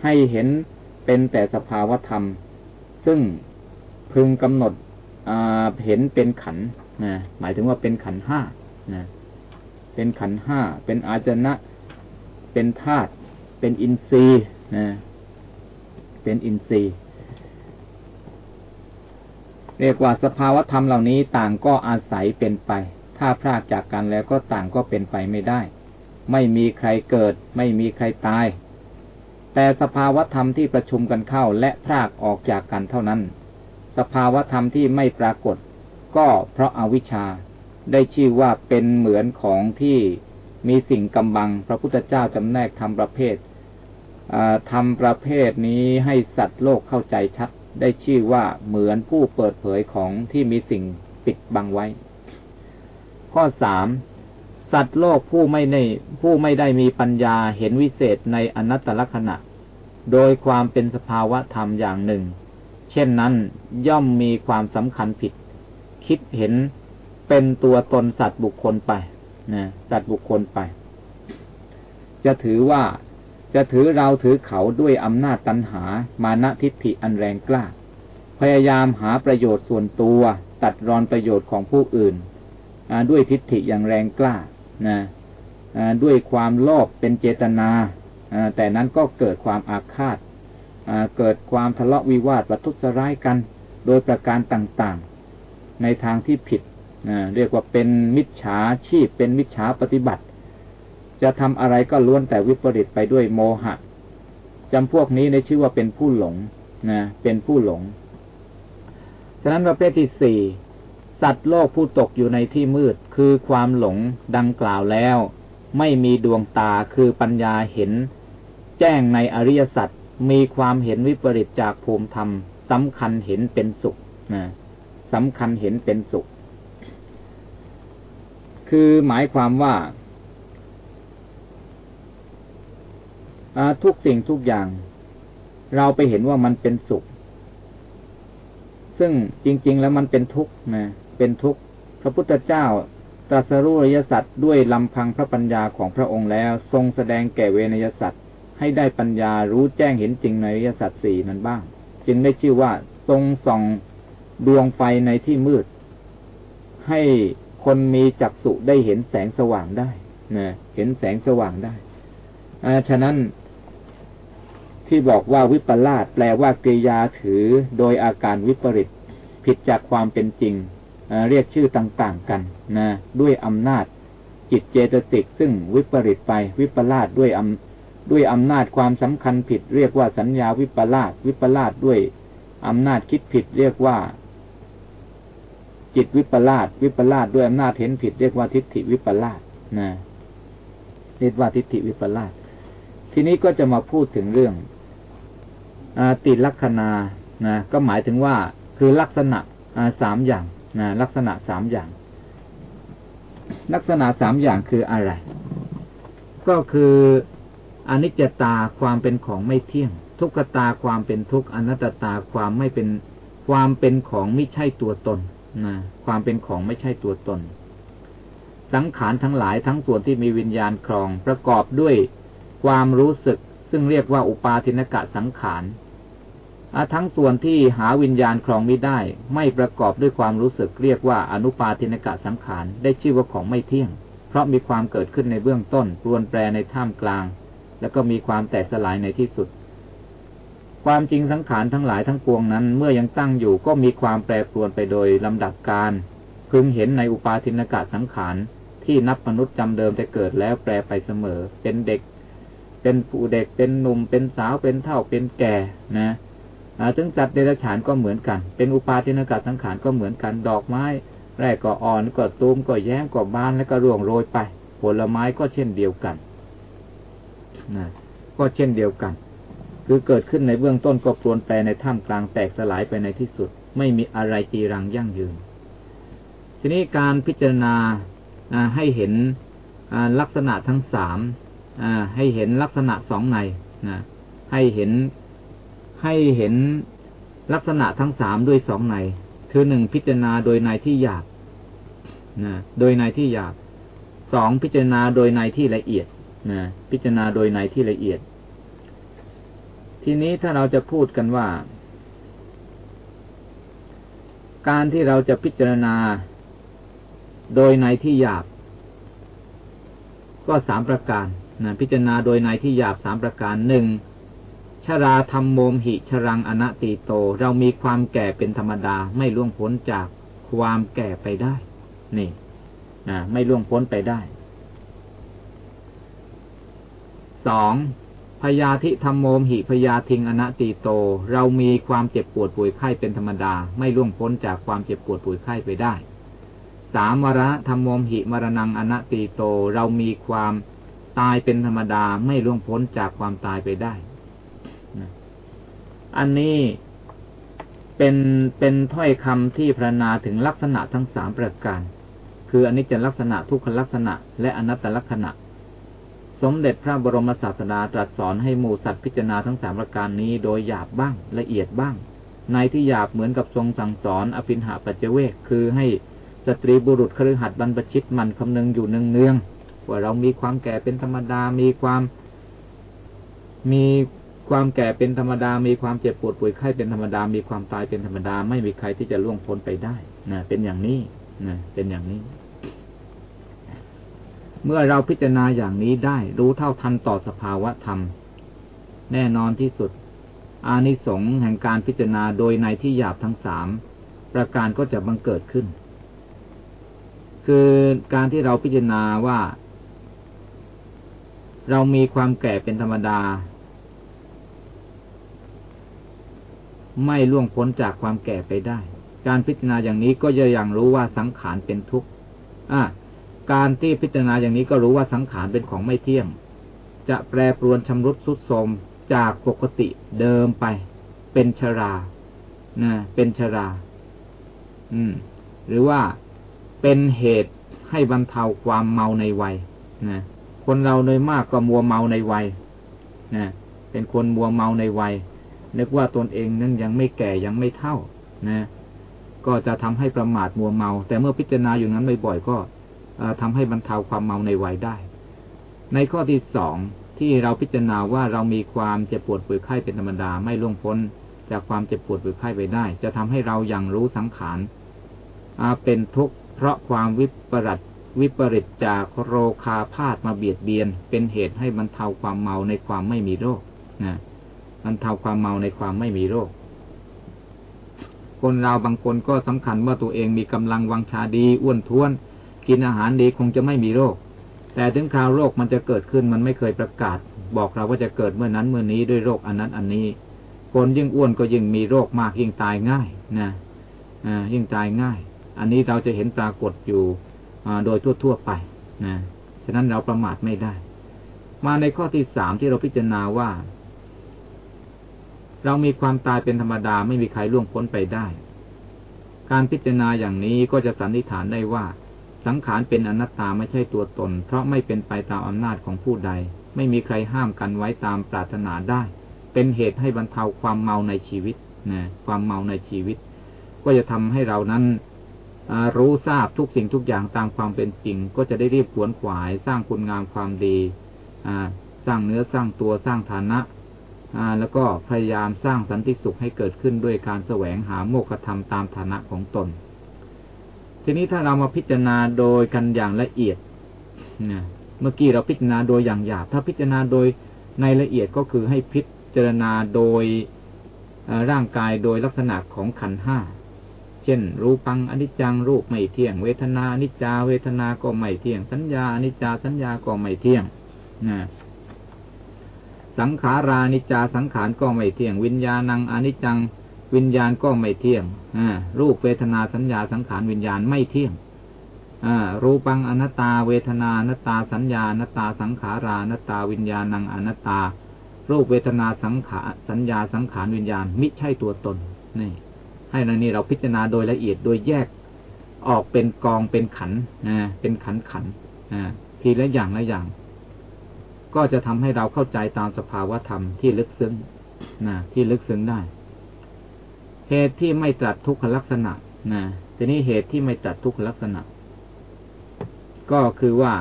ให้เห็นเป็นแต่สภาวะธรรม ซึ่งพึงกำหนดเห็นเป็นขันนะหมายถึงว่าเป็นขันห้านะเป็นขันห้า เป็นอาจนะ เป็นธาตุเป็นอินทรีย์นะเป็นอินทรีย์ เรียกว่าสภาวธรรมเหล่านี้ต่างก็อาศัยเป็นไป ถ้าพรากจากกันแล้วก็ต่างก็เป็นไปไม่ได้ ไม่มีใครเกิด ไม่มีใครตาย แต่สภาวธรรมที่ประชุมกันเข้าและพรากออกจากกันเท่านั้น สภาวธรรมที่ไม่ปรากฏ ก็เพราะอาวิชชา ได้ชื่อว่าเป็นเหมือนของที่มีสิ่งกำบัง พระพุทธเจ้าจำแนกทำประเภททำประเภทนี้ให้สัตว์โลกเข้าใจชัด ได้ชื่อว่าเหมือนผู้เปิดเผยของที่มีสิ่งปิดบังไว้ ข้อสามสัตว์โลกผู้ไม่ได้ผู้ไม่ได้มีปัญญาเห็นวิเศษในอนัตตลักษณะ โดยความเป็นสภาวะธรรมอย่างหนึ่ง เช่นนั้นย่อมมีความสำคัญผิด คิดเห็นเป็นตัวตนสัตว์บุคคลไปนะสัตว์บุคคลไป จะถือว่า จะถือเราถือเขาด้วยอำนาจตัณหา มานะทิฏฐิอันแรงกล้า พยายามหาประโยชน์ส่วนตัว ตัดรอนประโยชน์ของผู้อื่น ด้วยทิฏฐิอย่างแรงกล้านะด้วยความโลภเป็นเจตนา แต่นั้นก็เกิดความอาฆาตเกิดความทะเลาะวิวาทประทุษร้ายกัน โดยประการต่างๆ ในทางที่ผิด เรียกว่าเป็นมิจฉาชีพเป็นมิจฉาปฏิบัติ จะทำอะไรก็ล้วนแต่วิปริตไปด้วยโมหะจำพวกนี้ในชื่อว่าเป็นผู้หลงนะเป็นผู้หลง ฉะนั้นประเภทที่สี่สัตว์โลกผู้ตกอยู่ในที่มืดคือความหลงดังกล่าวแล้ว ไม่มีดวงตาคือปัญญาเห็น แจ้งในอริยสัจมีความเห็นวิปริตจากภูมิธรรมสำคัญเห็นเป็นสุขนะสำคัญเห็นเป็นสุข คือหมายความว่า ทุกสิ่งทุกอย่าง เราไปเห็นว่ามันเป็นสุข ซึ่งจริง ๆ แล้วมันเป็นทุกข์นะเป็นทุกข์พระพุทธเจ้าตรัสรู้อริยสัจด้วยลำพังพระปัญญาของพระองค์แล้ว ทรงแสดงแก่เวนยสัจให้ได้ปัญญารู้แจ้งเห็นจริงในอริยสัจสี่นั้นบ้าง จึงได้ชื่อว่าทรงส่องดวงไฟในที่มืด ให้คนมีจักษุได้เห็นแสงสว่างได้นะเห็นแสงสว่างได้ฉะนั้น ที่บอกว่าวิปลาสแปลว่ากริยาถือโดยอาการวิปริต ผิดจากความเป็นจริง เรียกชื่อต่างๆกันนะด้วยอำนาจจิตเจตสิกซึ่งวิปริตไปวิปลาสด้วยอำด้วยอำนาจความสำคัญผิด เรียกว่าสัญญาวิปลาสวิปลาสด้วยอำนาจคิดผิดเรียกว่า จิตวิปลาสวิปลาสด้วยอำนาจเห็นผิด เรียกว่าทิฏฐิวิปลาสนะเรียกว่าทิฏฐิวิปลาสทีนี้ก็จะมาพูดถึงเรื่อง ติลักษณานะก็หมายถึงว่าคือลักษณะสามอย่างนะลักษณะสามอย่าง ลักษณะสามอย่างคืออะไร ก็คืออนิจจตาความเป็นของไม่เที่ยง ทุกขตาความเป็นทุกข์อนัตตาความไม่เป็นความเป็นของไม่ใช่ตัวตนนะความเป็นของไม่ใช่ตัวตน สังขารทั้งหลายทั้งส่วนที่มีวิญญาณครองประกอบด้วยความรู้สึก ซึ่งเรียกว่าอุปาทินกะสังขาร ทั้งส่วนที่หาวิญญาณครองไม่ได้ ไม่ประกอบด้วยความรู้สึกเรียกว่าอนุปาทินกะสังขารได้ชื่อว่าของไม่เที่ยง เพราะมีความเกิดขึ้นในเบื้องต้นรวนแปรในท่ามกลาง แล้วก็มีความแตกสลายในที่สุด ความจริงสังขารทั้งหลายทั้งปวงนั้น เมื่อยังตั้งอยู่ก็มีความแปรปรวนไปโดยลำดับการ พึงเห็นในอุปาทินกะสังขารที่นับมนุษย์จำเดิมแต่เกิดแล้วแปรไปเสมอ เป็นเด็ก เป็นผู้เด็กเป็นหนุ่มเป็นสาวเป็นเท่าเป็นแก่นะ ถึงจัดเดรัจฉานก็เหมือนกัน เป็นอุปาทินกะสังขารก็เหมือนกัน ดอกไม้แรกก็อ่อนก็ตูมก็แย้มก็บานแล้วก็ร่วงโรยไป ผลไม้ก็เช่นเดียวกันนะก็เช่นเดียวกัน คือเกิดขึ้นในเบื้องต้นก็ปรวนแปรในท่ามกลางแตกสลายไปในที่สุด ไม่มีอะไรจีรังยั่งยืน ทีนี้การพิจารณาให้เห็นลักษณะทั้งสามให้เห็นลักษณะสองในนะให้เห็น ให้เห็นลักษณะทั้งสามด้วยสองใน คือหนึ่งพิจารณาโดยในที่หยาบนะโดยในที่หยาบสองพิจารณาโดยในที่ละเอียดนะพิจารณาโดยในที่ละเอียด ทีนี้ถ้าเราจะพูดกันว่า การที่เราจะพิจารณาโดยในที่หยาบ ก็สามประการนะพิจารณาโดยในที่หยาบสามประการหนึ่ง ชราธรรมโมมหิชรังอนัติโต เรามีความแก่เป็นธรรมดา ไม่ล่วงพ้นจากความแก่ไปได้ นี่นะไม่ล่วงพ้นไปได้สองพยาธิธรรมโมมหิพยาทิงอนัติโต เรามีความเจ็บปวดป่วยไข้เป็นธรรมดา ไม่ล่วงพ้นจากความเจ็บปวดป่วยไข้ไปได้สามวระธรรมโมมหิมรณังอนัติโต เรามีความตายเป็นธรรมดา ไม่ล่วงพ้นจากความตายไปได้ อันนี้เป็นเป็นถ้อยคำที่พรรณนาถึงลักษณะทั้งสามประการ คืออันนี้จะลักษณะทุกขลักษณะ และอนัตตลักษณะ สมเด็จพระบรมศาสดาตรัสสอนให้หมู่สัตว์พิจารณาทั้งสามประการนี้โดยหยาบบ้างละเอียดบ้าง ในที่หยาบเหมือนกับทรงสั่งสอนอภินหาปัจเจเวกคือให้สตรีบุรุษครือหัดบรรพชิตมันคำนึงอยู่เนืองเนืองว่าเรามีความแก่เป็นธรรมดามีความมี ความแก่เป็นธรรมดา มีความเจ็บปวดป่วยไข้เป็นธรรมดา มีความตายเป็นธรรมดา ไม่มีใครที่จะล่วงพ้นไปได้นะเป็นอย่างนี้นะเป็นอย่างนี้ เมื่อเราพิจารณาอย่างนี้ได้ รู้เท่าทันต่อสภาวะธรรม แน่นอนที่สุด อานิสงส์แห่งการพิจารณาโดยในที่หยาบทั้งสามประการก็จะบังเกิดขึ้น คือการที่เราพิจารณาว่า เรามีความแก่เป็นธรรมดา ไม่ล่วงพ้นจากความแก่ไปได้ การพิจารณาอย่างนี้ก็จะยังรู้ว่าสังขารเป็นทุกข์อ่าการที่พิจารณาอย่างนี้ก็รู้ว่าสังขารเป็นของไม่เที่ยง จะแปรปรวนชำรุดสุดโทมจากปกติเดิมไป เป็นชรานะเป็นชรา อืม หรือว่าเป็นเหตุให้บรรเทาความเมาในวัยนะคนเราโดยมากก็มัวเมาในวัยนะเป็นคนมัวเมาในวัย นึกว่าตนเองนั้นยังไม่แก่ยังไม่เท่านะก็จะทำให้ประมาทมัวเมา แต่เมื่อพิจารณาอยู่นั้นบ่อยๆก็ทำให้บรรเทาความเมาในวัยได้ ในข้อที่สองที่เราพิจารณาว่าเรามีความเจ็บปวดป่วยไข้เป็นธรรมดาไม่ล่วงพ้น จากความเจ็บปวดป่วยไข้ไปได้ จะทำให้เราอย่างรู้สังขารเป็นทุกข์เพราะความวิปรัตวิปริตจากโรคาพาธมาเบียดเบียน เป็นเหตุให้บรรเทาความเมาในความไม่มีโรคนะ บรรเทาความเมาในความไม่มีโรค คนเราบางคนก็สำคัญว่าตัวเองมีกำลังวังชาดีอ้วนท้วน กินอาหารดีคงจะไม่มีโรค แต่ถึงคราวโรคมันจะเกิดขึ้นมันไม่เคยประกาศ บอกเราว่าจะเกิดเมื่อนั้นเมื่อนี้ด้วยโรคอันนั้นอันนี้ คนยิ่งอ้วนก็ยิ่งมีโรคมากยิ่งตายง่ายนะอ่ายิ่งตายง่าย อันนี้เราจะเห็นปรากฏอยู่โดยทั่วๆไปนะฉะนั้นเราประมาทไม่ได้ มาในข้อที่สามที่เราพิจารณาว่า เรามีความตายเป็นธรรมดาไม่มีใครล่วงพ้นไปได้ การพิจารณาอย่างนี้ก็จะสันนิษฐานได้ว่า สังขารเป็นอนัตตาไม่ใช่ตัวตน เพราะไม่เป็นไปตามอำนาจของผู้ใด ไม่มีใครห้ามกันไว้ตามปรารถนาได้ เป็นเหตุให้บรรเทาความเมาในชีวิตนะความเมาในชีวิต ก็จะทำให้เรานั้นรู้ทราบทุกสิ่งทุกอย่างตามความเป็นจริง ก็จะได้รีบขวนขวาย สร้างคุณงามความดีสร้างเนื้อสร้างตัวสร้างฐานะ แล้วก็พยายามสร้างสันติสุขให้เกิดขึ้นด้วยการแสวงหาโมกขธรรมตามฐานะของตน ทีนี้ถ้าเรามาพิจารณาโดยกันอย่างละเอียดเมื่อกี้เราพิจารณาโดยอย่างหยาบถ้าพิจารณาโดยในละเอียดก็คือให้พิจารณาโดยร่างกายโดยลักษณะของขันห้า เช่น รูปังอนิจจังรูปไม่เที่ยง เวทนาอนิจจาเวทนาก็ไม่เที่ยง สัญญาอนิจจาสัญญาก็ไม่เที่ยงนะ สังขารานิจจาสังขารก็ไม่เที่ยง วิญญาณังอนิจจัง วิญญาณก็ไม่เที่ยงอรูปเวทนาสัญญาสังขารวิญญาณไม่เที่ยงอรูปังอนัตตา เวทนานัตตาสัญญานัตตาสังขารานัตตาวิญญาณังอนัตตา รูปเวทนาสังขารสัญญาสังขารวิญญาณมิใช่ตัวตนนี่ให้ในนี้เราพิจารณาโดยละเอียดโดยแยกออกเป็นกองเป็นขันนะเป็นขันขันทีละอย่างละอย่าง ก็จะทำให้เราเข้าใจตามสภาวธรรมที่ลึกซึ้งนะที่ลึกซึ้งได้ เหตุที่ไม่ตรัสทุกขลักษณะนะทีนี้เหตุที่ไม่ตรัสทุกขลักษณะ ก็คือว่า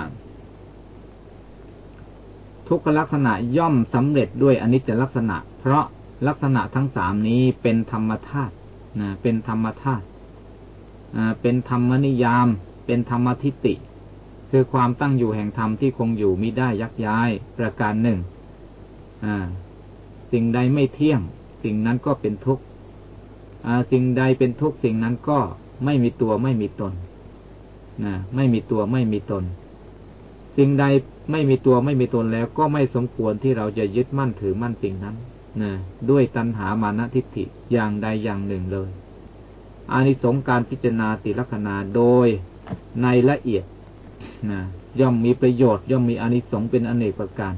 ทุกขลักษณะย่อมสำเร็จด้วยอนิจจลักษณะ เพราะลักษณะทั้งสามนี้เป็นธรรมธาตุนะเป็นธรรมธาตุเป็นธรรมนิยาม เป็นธรรมทิฏฐิ คือความตั้งอยู่แห่งธรรมที่คงอยู่มิได้ยักย้าย ประการหนึ่งสิ่งใดไม่เที่ยง สิ่งนั้นก็เป็นทุกข์สิ่งใดเป็นทุกข์สิ่งนั้นก็ไม่มีตัวไม่มีตนนะไม่มีตัวไม่มีตน สิ่งใดไม่มีตัวไม่มีตนแล้วก็ไม่สมควรที่เราจะยึดมั่นถือมั่นสิ่งนั้นนะด้วยตัณหามานะทิฏฐิอย่างใดอย่างหนึ่งเลยอานิสงส์การพิจารณาติลักษณาโดยในละเอียด นะย่อมมีประโยชน์ ย่อมมีอนิสงส์เป็นอเนกประการ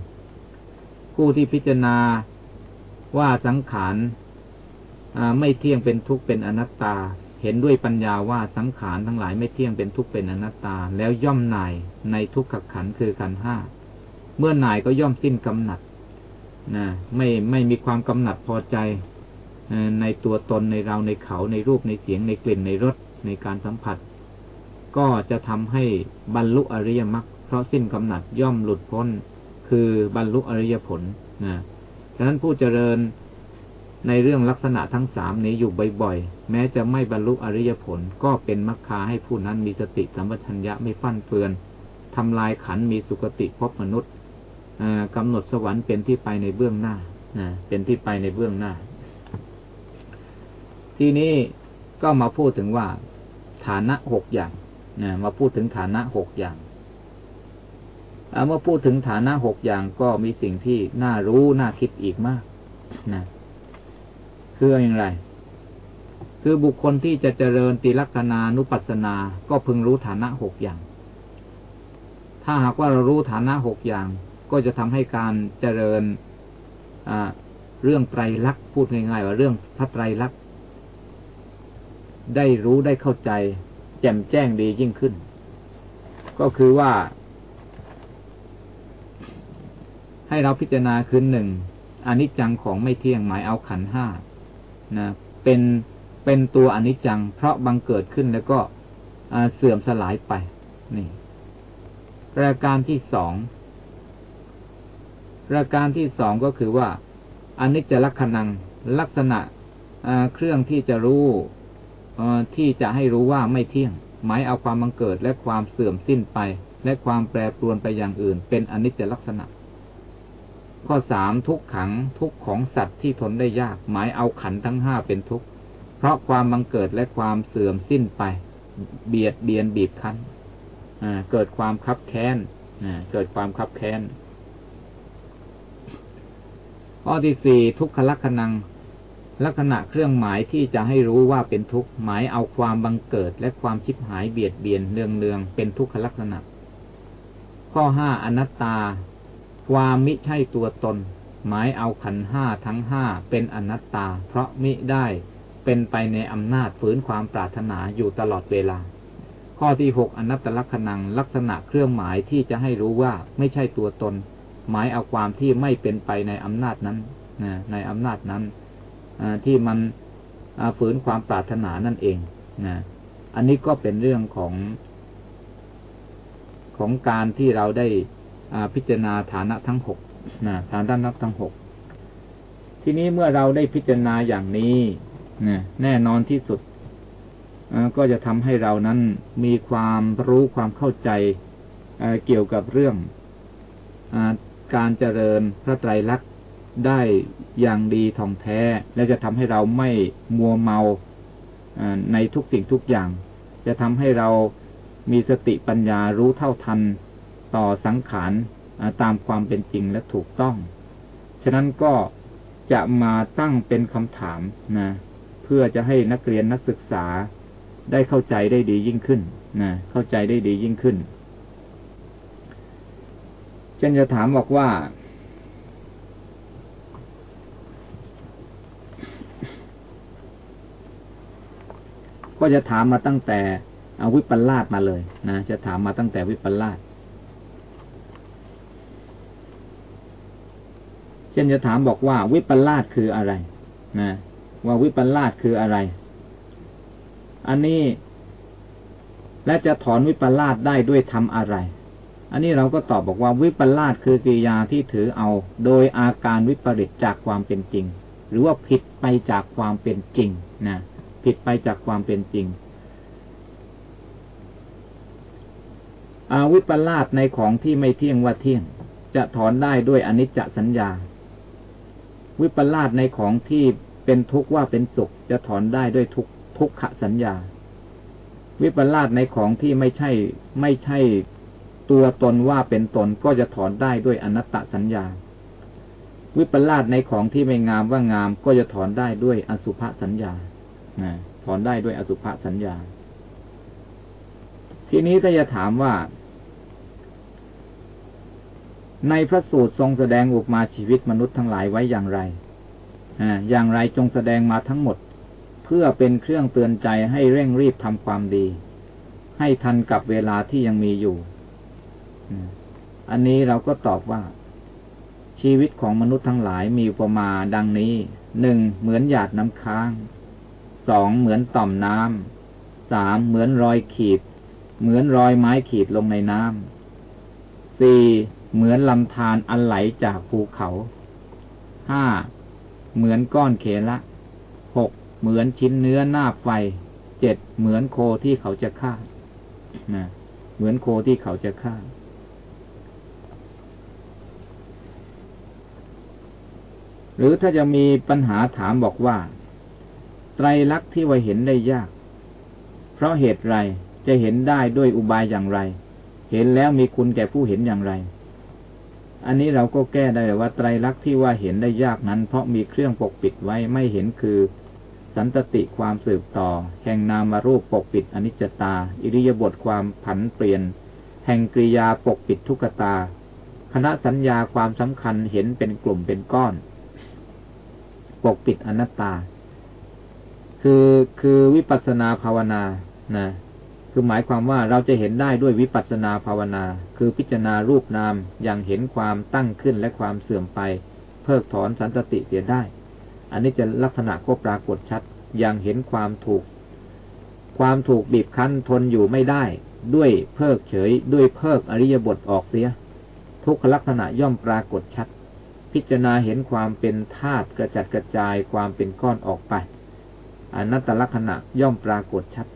ผู้ที่พิจารณาว่าสังขารไม่เที่ยงเป็นทุกข์เป็นอนัตตา เห็นด้วยปัญญาว่าสังขารทั้งหลายไม่เที่ยงเป็นทุกข์เป็นอนัตตา แล้วย่อมหน่ายในทุกขขันคือขันห้าเมื่อหน่ายก็ย่อมสิ้นกำหนัดนะไม่ไม่มีความกำหนัดพอใจในตัวตนในเราในเขาในรูปในเสียงในกลิ่นในรสในการสัมผัส ก็จะทำให้บรรลุอริยมรรคเพราะสิ้นกำหนัดย่อมหลุดพ้น คือบรรลุอริยผลนะฉะนั้นผู้เจริญในเรื่องลักษณะทั้งสามนี้อยู่บ่อยๆ แม้จะไม่บรรลุอริยผล ก็เป็นมรรคาให้ผู้นั้นมีสติสัมปชัญญะไม่ฟั่นเฟือนทำลายขันมีสุคติพบมนุษย์กำหนดสวรรค์เป็นที่ไปในเบื้องหน้าเป็นที่ไปในเบื้องหน้า ทีนี้ก็มาพูดถึงว่า ฐานะหกอย่าง นะมาพูดถึงฐานะหกอย่างเมื่อพูดถึงฐานะหกอย่างก็มีสิ่งที่น่ารู้น่าคิดอีกมากนะคืออย่างไร คือบุคคลที่จะเจริญติลักษณานุปัสสนา ก็พึงรู้ฐานะหกอย่าง ถ้าหากว่าเรารู้ฐานะหกอย่าง ก็จะทำให้การเจริญเรื่องไตรลักษณ์พูดง่ายๆว่าเรื่องพระไตรลักษณ์ได้รู้ได้เข้าใจ แจ่มแจ้งดียิ่งขึ้น ก็คือว่า ให้เราพิจารณาคือหนึ่งอนิจจังของไม่เที่ยงหมายเอาขันห้านะเป็นเป็นตัวอนิจจัง เพราะบังเกิดขึ้นแล้วก็เสื่อมสลายไป นี่รายการที่สองรายการที่สองก็คือว่าอนิจจลักษณังลักษณะเครื่องที่จะรู้ ที่จะให้รู้ว่าไม่เที่ยง หมายเอาความบังเกิดและความเสื่อมสิ้นไป และความแปรปรวนไปอย่างอื่น เป็นอนิจจลักษณะ ข้อสามทุกขังทุกของสัตว์ที่ทนได้ยาก หมายเอาขันทั้งห้าเป็นทุกข์เพราะความบังเกิดและความเสื่อมสิ้นไป เบียดเบียนบีบคั้นเกิดความคับแค้นเกิดความคับแค้นข้อที่สี่ทุกขลักษณัง ลักษณะเครื่องหมายที่จะให้รู้ว่าเป็นทุกข์หมายเอาความบังเกิดและความชิบหายเบียดเบียนเนืองเนืองเป็นทุกขลักษณะ ข้อห้าอนัตตา ความมิใช่ตัวตน หมายเอาขันห้าทั้งห้าเป็นอนัตตา เพราะมิได้เป็นไปในอำนาจฝืนความปรารถนาอยู่ตลอดเวลา ข้อที่หกอนัตตลักษณังลักษณะเครื่องหมายที่จะให้รู้ว่าไม่ใช่ตัวตน หมายเอาความที่ไม่เป็นไปในอำนาจนั้นในอำนาจนั้น ที่มันฝืนความปรารถนานั่นเองนะอันนี้ก็เป็นเรื่องของของการที่เราได้พิจารณาฐานะทั้งหกนะฐานะทั้งหก ทีนี้เมื่อเราได้พิจารณาอย่างนี้นะแน่นอนที่สุดก็จะทำให้เรานั้นมีความรู้ความเข้าใจเกี่ยวกับเรื่องอการเจริญพระไตรลักษณ์ ได้อย่างดีท่องแท้ และจะทำให้เราไม่มัวเมาในทุกสิ่งทุกอย่าง จะทำให้เรามีสติปัญญารู้เท่าทันต่อสังขารตามความเป็นจริงและถูกต้อง ฉะนั้นก็จะมาตั้งเป็นคำถามนะเพื่อจะให้นักเรียนนักศึกษาได้เข้าใจได้ดียิ่งขึ้นนะเข้าใจได้ดียิ่งขึ้นเช่นจะถามบอกว่า ก็จะถามมาตั้งแต่เอาวิปลาสมาเลยนะจะถามมาตั้งแต่วิปลาสเช่นจะถามบอกว่า วิปลาสคืออะไร นะ ว่าวิปลาสคืออะไร อันนี้ และจะถอนวิปลาสได้ด้วยทำอะไร อันนี้เราก็ตอบบอกว่า วิปลาสคือกิริยาที่ถือเอา โดยอาการวิปริตจากความเป็นจริง หรือว่าผิดไปจากความเป็นจริง นะ ผิดไปจากความเป็นจริง อาวิปลาสในของที่ไม่เที่ยงว่าเที่ยง จะถอนได้ด้วยอนิจจสัญญา วิปลาสในของที่เป็นทุกข์ว่าเป็นสุข จะถอนได้ด้วยทุกทุกขสัญญา วิปลาสในของที่ไม่ใช่ไม่ใช่ตัวตนว่าเป็นตนก็จะถอนได้ด้วยอนัตตสัญญา วิปลาสในของที่ไม่งามว่างามก็จะถอนได้ด้วยอสุภสัญญา ถอนได้ด้วยอสุภสัญญา ทีนี้ถ้าจะถามว่า ในพระสูตรทรงแสดงอุปมาชีวิตมนุษย์ทั้งหลายไว้อย่างไรอย่างไรจงแสดงมาทั้งหมด เพื่อเป็นเครื่องเตือนใจให้เร่งรีบทำความดี ให้ทันกับเวลาที่ยังมีอยู่ อันนี้เราก็ตอบว่า ชีวิตของมนุษย์ทั้งหลายมีอุปมาดังนี้หนึ่งเหมือนหยาดน้ำค้าง สองเหมือนต่อมน้ำสามเหมือนรอยขีด เหมือนรอยไม้ขีดลงในน้ำสี่เหมือนลำธารอันไหลจากภูเขาห้าเหมือนก้อนเขละหกเหมือนชิ้นเนื้อหน้าไฟเจ็ดเหมือนโคที่เขาจะฆ่านะเหมือนโคที่เขาจะฆ่า หรือถ้าจะมีปัญหาถามบอกว่า ไตรลักษณ์ที่ว่าเห็นได้ยาก เพราะเหตุไรจะเห็นได้ด้วยอุบายอย่างไร เห็นแล้วมีคุณแก่ผู้เห็นอย่างไร อันนี้เราก็แก้ได้ว่าไตรลักษณ์ที่ว่าเห็นได้ยากนั้น เพราะมีเครื่องปกปิดไว้ไม่เห็นคือ สันตติความสืบต่อ แห่งนามารูปปกปิดอนิจจตา อิริยาบถความผันเปลี่ยน แห่งกริยาปกปิดทุกตาคณะสัญญาความสำคัญเห็นเป็นกลุ่มเป็นก้อน ปกปิดอนัตตา คือคือวิปัสนาภาวนานะคือหมายความว่าเราจะเห็นได้ด้วยวิปัสสนาภาวนา คือพิจารณารูปนามอย่างเห็นความตั้งขึ้นและความเสื่อมไป เพิกถอนสันตติเสียได้ อันนี้จะลักษณะก็ปรากฏชัดอย่างเห็นความถูก ความถูกบีบคั้นทนอยู่ไม่ได้ ด้วยเพิกเฉย ด้วยเพิกอริยบทออกเสีย ทุกขลักษณะย่อมปรากฏชัด พิจารณาเห็นความเป็นธาตุกระจัดกระจายความเป็นก้อนออกไป อนัตตลักษณะย่อมปรากฏชัด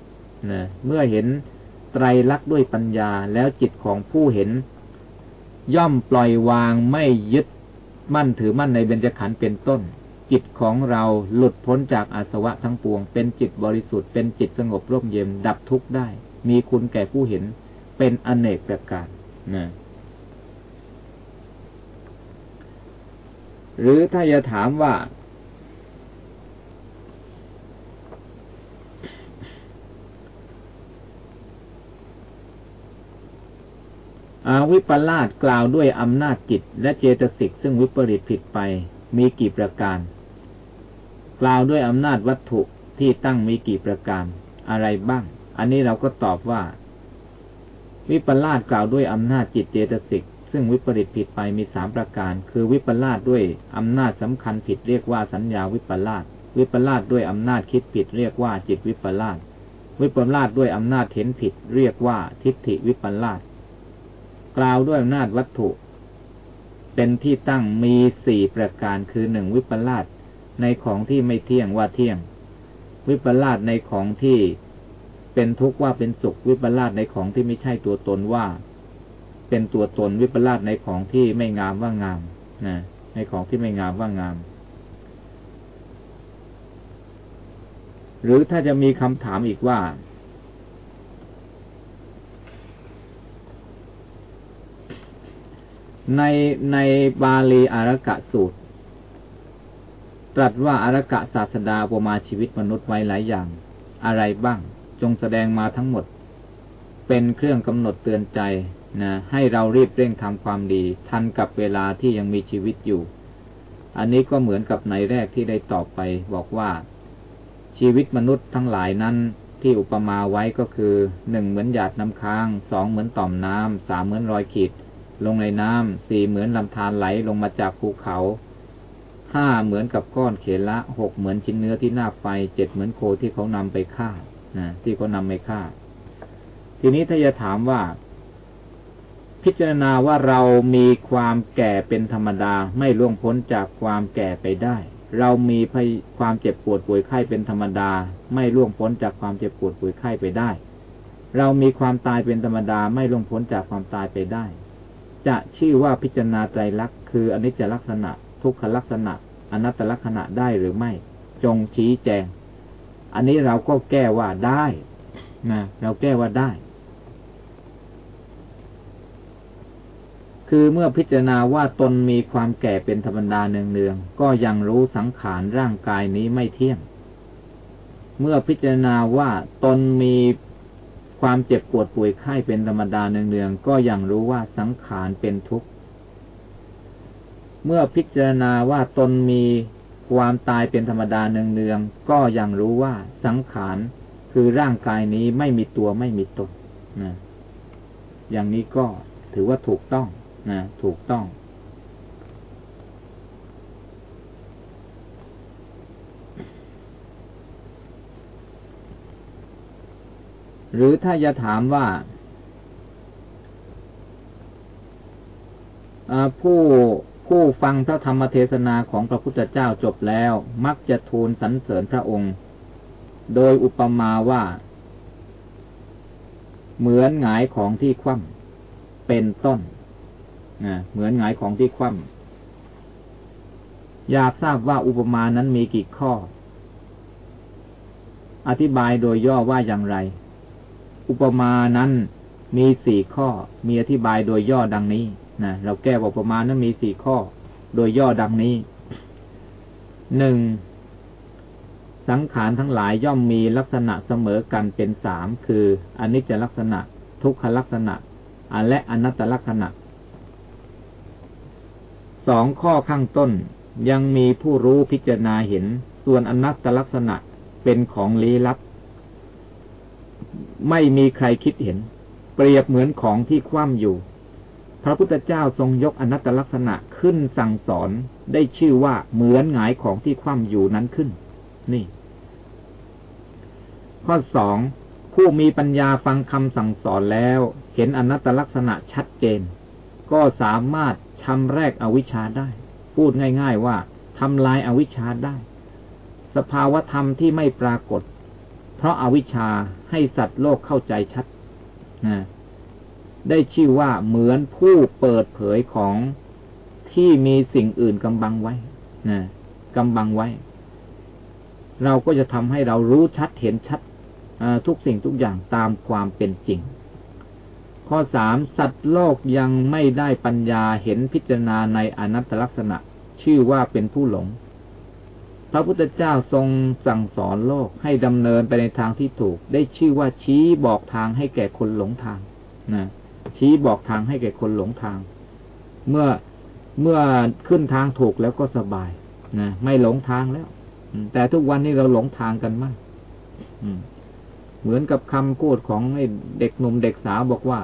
นะเมื่อเห็นไตรลักษณ์ด้วยปัญญาแล้วจิตของผู้เห็น ย่อมปล่อยวางไม่ยึดมั่นถือมั่นในเบญจขันธ์เป็นต้น จิตของเราหลุดพ้นจากอาสวะทั้งปวง เป็นจิตบริสุทธิ์เป็นจิตสงบร่มเย็นดับทุกข์ได้ มีคุณแก่ผู้เห็นเป็นอเนกประการนะหรือถ้าจะถามว่า วิปลาสกล่าวด้วยอำนาจจิต และเจตสิกซึ่งวิปริตผิดไปมีกี่ประการ กล่าวด้วยอำนาจวัตถุที่ตั้งมีกี่ประการ อะไรบ้าง อันนี้เราก็ตอบว่า วิปลาสกล่าวด้วยอำนาจจิตเจตสิกซึ่งวิปริตผิดไปมีสามประการ คือวิปลาสด้วยอำนาจสำคัญผิดเรียกว่าสัญญาวิปลาสวิปลาสด้วยอำนาจคิดผิดเรียกว่าจิตวิปลาสวิปลาสด้วยอำนาจเห็นผิด เรียกว่าทิฏฐิวิปลาส กล่าวด้วยอำนาจวัตถุ เป็นที่ตั้งมีสี่ประการคือหนึ่งวิปลาสในของที่ไม่เที่ยงว่าเที่ยง วิปลาสในของที่เป็นทุกข์ว่าเป็นสุข วิปลาสในของที่ไม่ใช่ตัวตนว่า เป็นตัวตนวิปลาสในของที่ไม่งามว่างามนะในของที่ไม่งามว่างาม หรือถ้าจะมีคำถามอีกว่า ในในบาลีอารกะสูตร ตรัสว่าอารกะศาสดาปมาชีวิตมนุษย์ไว้หลายอย่าง อะไรบ้าง จงแสดงมาทั้งหมด เป็นเครื่องกำหนดเตือนใจนะให้เรารีบเร่งทำความดี ทันกับเวลาที่ยังมีชีวิตอยู่ อันนี้ก็เหมือนกับในแรกที่ได้ตอบไป บอกว่า ชีวิตมนุษย์ทั้งหลายนั้นที่อุปมาไว้ก็คือหนึ่งเหมือนหยาดน้ำค้างสองเหมือนต่อมน้ำสามเหมือนรอยขีด ลงในน้ำสี่เหมือนลำธารไหลลงมาจากภูเขาห้าเหมือนกับก้อนเขละหกเหมือนชิ้นเนื้อที่หน้าไฟเจ็ดเหมือนโคที่เขานำไปฆ่านะที่เขานำไปฆ่า ทีนี้ถ้าจะถามว่า พิจารณาว่าเรามีความแก่เป็นธรรมดาไม่ล่วงพ้นจากความแก่ไปได้ เรามีความเจ็บปวดป่วยไข้เป็นธรรมดา ไม่ล่วงพ้นจากความเจ็บปวดป่วยไข้ไปได้ เรามีความตายเป็นธรรมดาไม่ล่วงพ้นจากความตายไปได้ จะชื่อว่าพิจารณาใจรักคืออนิจจลักษณะ ทุกขลักษณะ อนัตตลักษณะได้หรือไม่ จงชี้แจง อันนี้เราก็แก้ว่าได้นะเราแก้ว่าได้ คือเมื่อพิจารณาว่าตนมีความแก่เป็นธรรมดาเนืองๆก็ยังรู้สังขารร่างกายนี้ไม่เที่ยง เมื่อพิจารณาว่าตนมี ความเจ็บปวดป่วยไข้เป็นธรรมดาเนืองๆก็ยังรู้ว่าสังขารเป็นทุกข์ เมื่อพิจารณาว่าตนมีความตายเป็นธรรมดาเนืองๆก็ยังรู้ว่าสังขารคือร่างกายนี้ไม่มีตัวไม่มีตนนะอย่างนี้ก็ถือว่าถูกต้องนะถูกต้อง หรือถ้าจะถามว่าผู้ผู้ฟังพระธรรมเทศนาของพระพุทธเจ้าจบแล้ว มักจะทูลสรรเสริญพระองค์ โดยอุปมาว่า เหมือนหงายของที่คว่ำเป็นต้นเหมือนหงายของที่คว่ำอยากทราบว่าอุปมานั้นมีกี่ข้อ อธิบายโดยย่อว่าอย่างไร อุปมานั้นมีสี่ข้อ มีอธิบายโดยย่อดังนี้นะเราแก้อุปมานั้นมีสี่ข้อ โดยย่อดังนี้หนึ่งสังขารทั้งหลายย่อมมีลักษณะเสมอกันเป็นสามคืออนิจจลักษณะ ทุกขลักษณะและอนัตตลักษณะสองข้อข้างต้นยังมีผู้รู้พิจารณาเห็น ส่วนอนัตตลักษณะเป็นของลี้ลับ ไม่มีใครคิดเห็น เปรียบเหมือนของที่คว่ำอยู่ พระพุทธเจ้าทรงยกอนัตตลักษณะขึ้นสั่งสอนได้ชื่อว่าเหมือนหงายของที่คว่ำอยู่นั้นขึ้น นี่ ข้อสองผู้มีปัญญาฟังคำสั่งสอนแล้ว เห็นอนัตตลักษณะชัดเจน ก็สามารถชำแรกอวิชชาได้ พูดง่าย ๆว่าทำลายอาวิชชาได้ สภาวธรรมที่ไม่ปรากฏ เพราะอาวิชชาให้สัตว์โลกเข้าใจชัดนะได้ชื่อว่าเหมือนผู้เปิดเผยของที่มีสิ่งอื่นกำบังไว้นะกำบังไว้ เราก็จะทำให้เรารู้ชัดเห็นชัดทุกสิ่งทุกอย่างตามความเป็นจริง ข้อสามสัตว์โลกยังไม่ได้ปัญญาเห็นพิจารณาในอนัตตลักษณะ ชื่อว่าเป็นผู้หลง พระพุทธเจ้าทรงสั่งสอนโลกให้ดำเนินไปในทางที่ถูก ได้ชื่อว่าชี้บอกทางให้แก่คนหลงทางนะชี้บอกทางให้แก่คนหลงทาง เมื่อเมื่อขึ้นทางถูกแล้วก็สบายนะไม่หลงทางแล้วแต่ทุกวันนี้เราหลงทางกันมากเหมือนกับคำพูดของเด็กหนุ่มเด็กสาวบอกว่า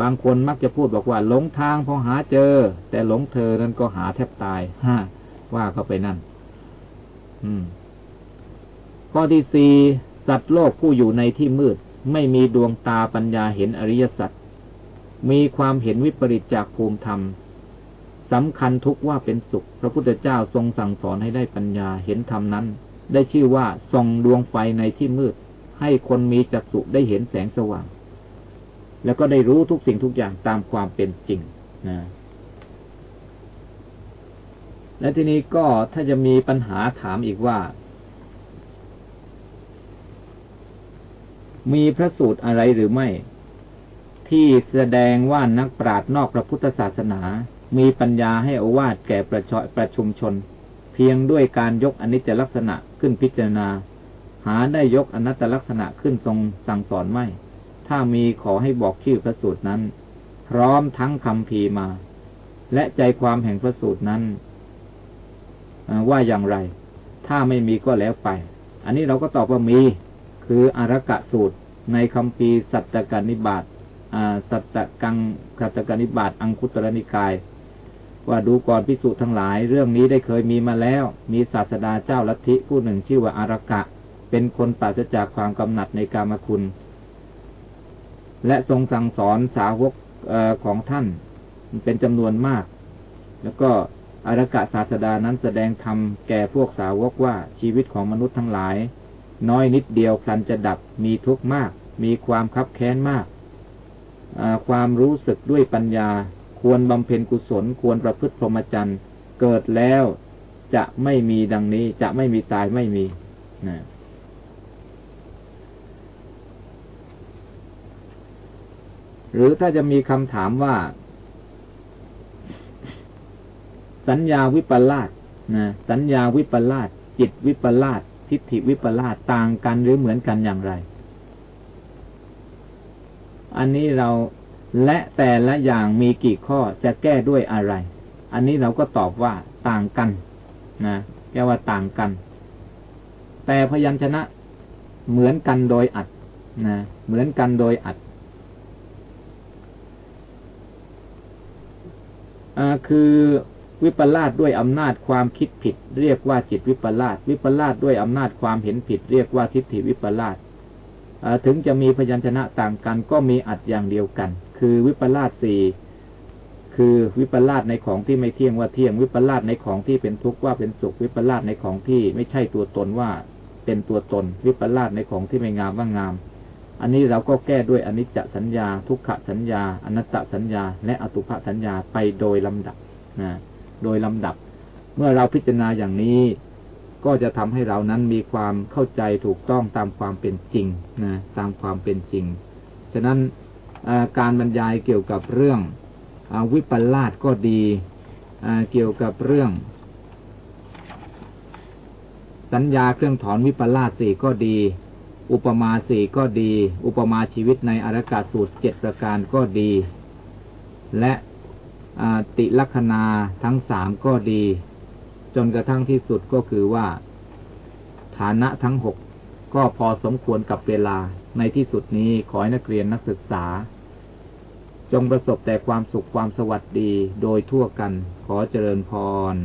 บางคนมักจะพูดบอกว่าหลงทางพอหาเจอ แต่หลงเธอนั้นก็หาแทบตายฮะว่าเข้าไปนั่น ข้อที่สี่สัตว์โลกผู้อยู่ในที่มืด ไม่มีดวงตาปัญญาเห็นอริยสัจมีความเห็นวิปริตจากภูมิธรรมสำคัญทุกว่าเป็นสุข พระพุทธเจ้าทรงสั่งสอนให้ได้ปัญญาเห็นธรรมนั้น ได้ชื่อว่าส่องดวงไฟในที่มืด ให้คนมีจักษุได้เห็นแสงสว่าง แล้วก็ได้รู้ทุกสิ่งทุกอย่างตามความเป็นจริงนะ และทีนี้ก็ถ้าจะมีปัญหาถามอีกว่า มีพระสูตรอะไรหรือไม่ ที่แสดงว่านักปราชญ์นอกพระพุทธศาสนา มีปัญญาให้อวาดแก่ประชประชุมชน เพียงด้วยการยกอนิจจลักษณะขึ้นพิจารณา หาได้ยกอนัตตลักษณะขึ้นทรงสั่งสอนไม่ ถ้ามีขอให้บอกชื่อพระสูตรนั้น พร้อมทั้งคำพีมา และใจความแห่งพระสูตรนั้น ว่าอย่างไร ถ้าไม่มีก็แล้วไป อันนี้เราก็ตอบว่ามี คืออารกะสูตรในคำพีสัตตกนิบาตสัตตกังสัตตกนิบาตอังคุตรนิกาย ว่าดูก่อนพิสุทั้งหลาย เรื่องนี้ได้เคยมีมาแล้ว มีศาสดาเจ้าลัทธิผู้หนึ่งชื่อว่าอารกะ เป็นคนปราศจากความกำหนัดในกามคุณ และทรงสั่งสอนสาวกอของท่าน เป็นจำนวนมาก แล้วก็ อารกะศาสดานั้นแสดงธรรมแก่พวกสาวกว่าชีวิตของมนุษย์ทั้งหลาย น้อยนิดเดียวพลันจะดับมีทุกข์มาก มีความคับแค้นมาก ความรู้สึกด้วยปัญญา ควรบำเพ็ญกุศลควรประพฤติพรหมจรรย์เกิดแล้วจะไม่มีดังนี้จะไม่มีตายไม่มีนะหรือถ้าจะมีคำถามว่า สัญญาวิปลาสนะสัญญาวิปลาสจิตวิปลาสทิฏฐิวิปลาสต่างกันหรือเหมือนกันอย่างไร อันนี้เราและแต่ละอย่างมีกี่ข้อจะแก้ด้วยอะไร อันนี้เราก็ตอบว่าต่างกันนะแก้ว่าต่างกัน แต่พยัญชนะเหมือนกันโดยอัดนะเหมือนกันโดยอัดคือ วิปลาสด้วยอำนาจความคิดผิด เรียกว่าจิตวิปลาสวิปลาสด้วยอำนาจความเห็นผิด เรียกว่าทิฏฐิวิปลาสถึงจะมีพยัญชนะต่างกันก็มีอัดอย่างเดียวกัน คือวิปลาสสี่คือวิปลาสในของที่ไม่เที่ยงว่าเที่ยงวิปลาสในของที่เป็นทุกข์ว่าเป็นสุขวิปลาสในของที่ไม่ใช่ตัวตนว่าเป็นตัวตน วิปลาสในของที่ไม่งามว่างาม อันนี้เราก็แก้ด้วยอนิจจสัญญา ทุกขสัญญา อนัตตสัญญา และอตุภสัญญาไปโดยลำดับนะ โดยลำดับ เมื่อเราพิจารณาอย่างนี้ ก็จะทำให้เรานั้นมีความเข้าใจถูกต้องตามความเป็นจริงนะตามความเป็นจริง ฉะนั้นการบรรยายเกี่ยวกับเรื่องอวิปลาสก็ดีเกี่ยวกับเรื่อง สัญญาเครื่องถอนวิปลาสสี่ก็ดี อุปมาสี่ก็ดี อุปมาชีวิตในอารากาสูตรเจ็ดประการก็ดี และ ติลัคนาทั้งสามก็ดี จนกระทั่งที่สุดก็คือว่า ฐานะทั้งหกก็พอสมควรกับเวลาในที่สุดนี้ขอให้นักเรียนนักศึกษา จงประสบแต่ความสุขความสวัสดีโดยทั่วกันขอเจริญพร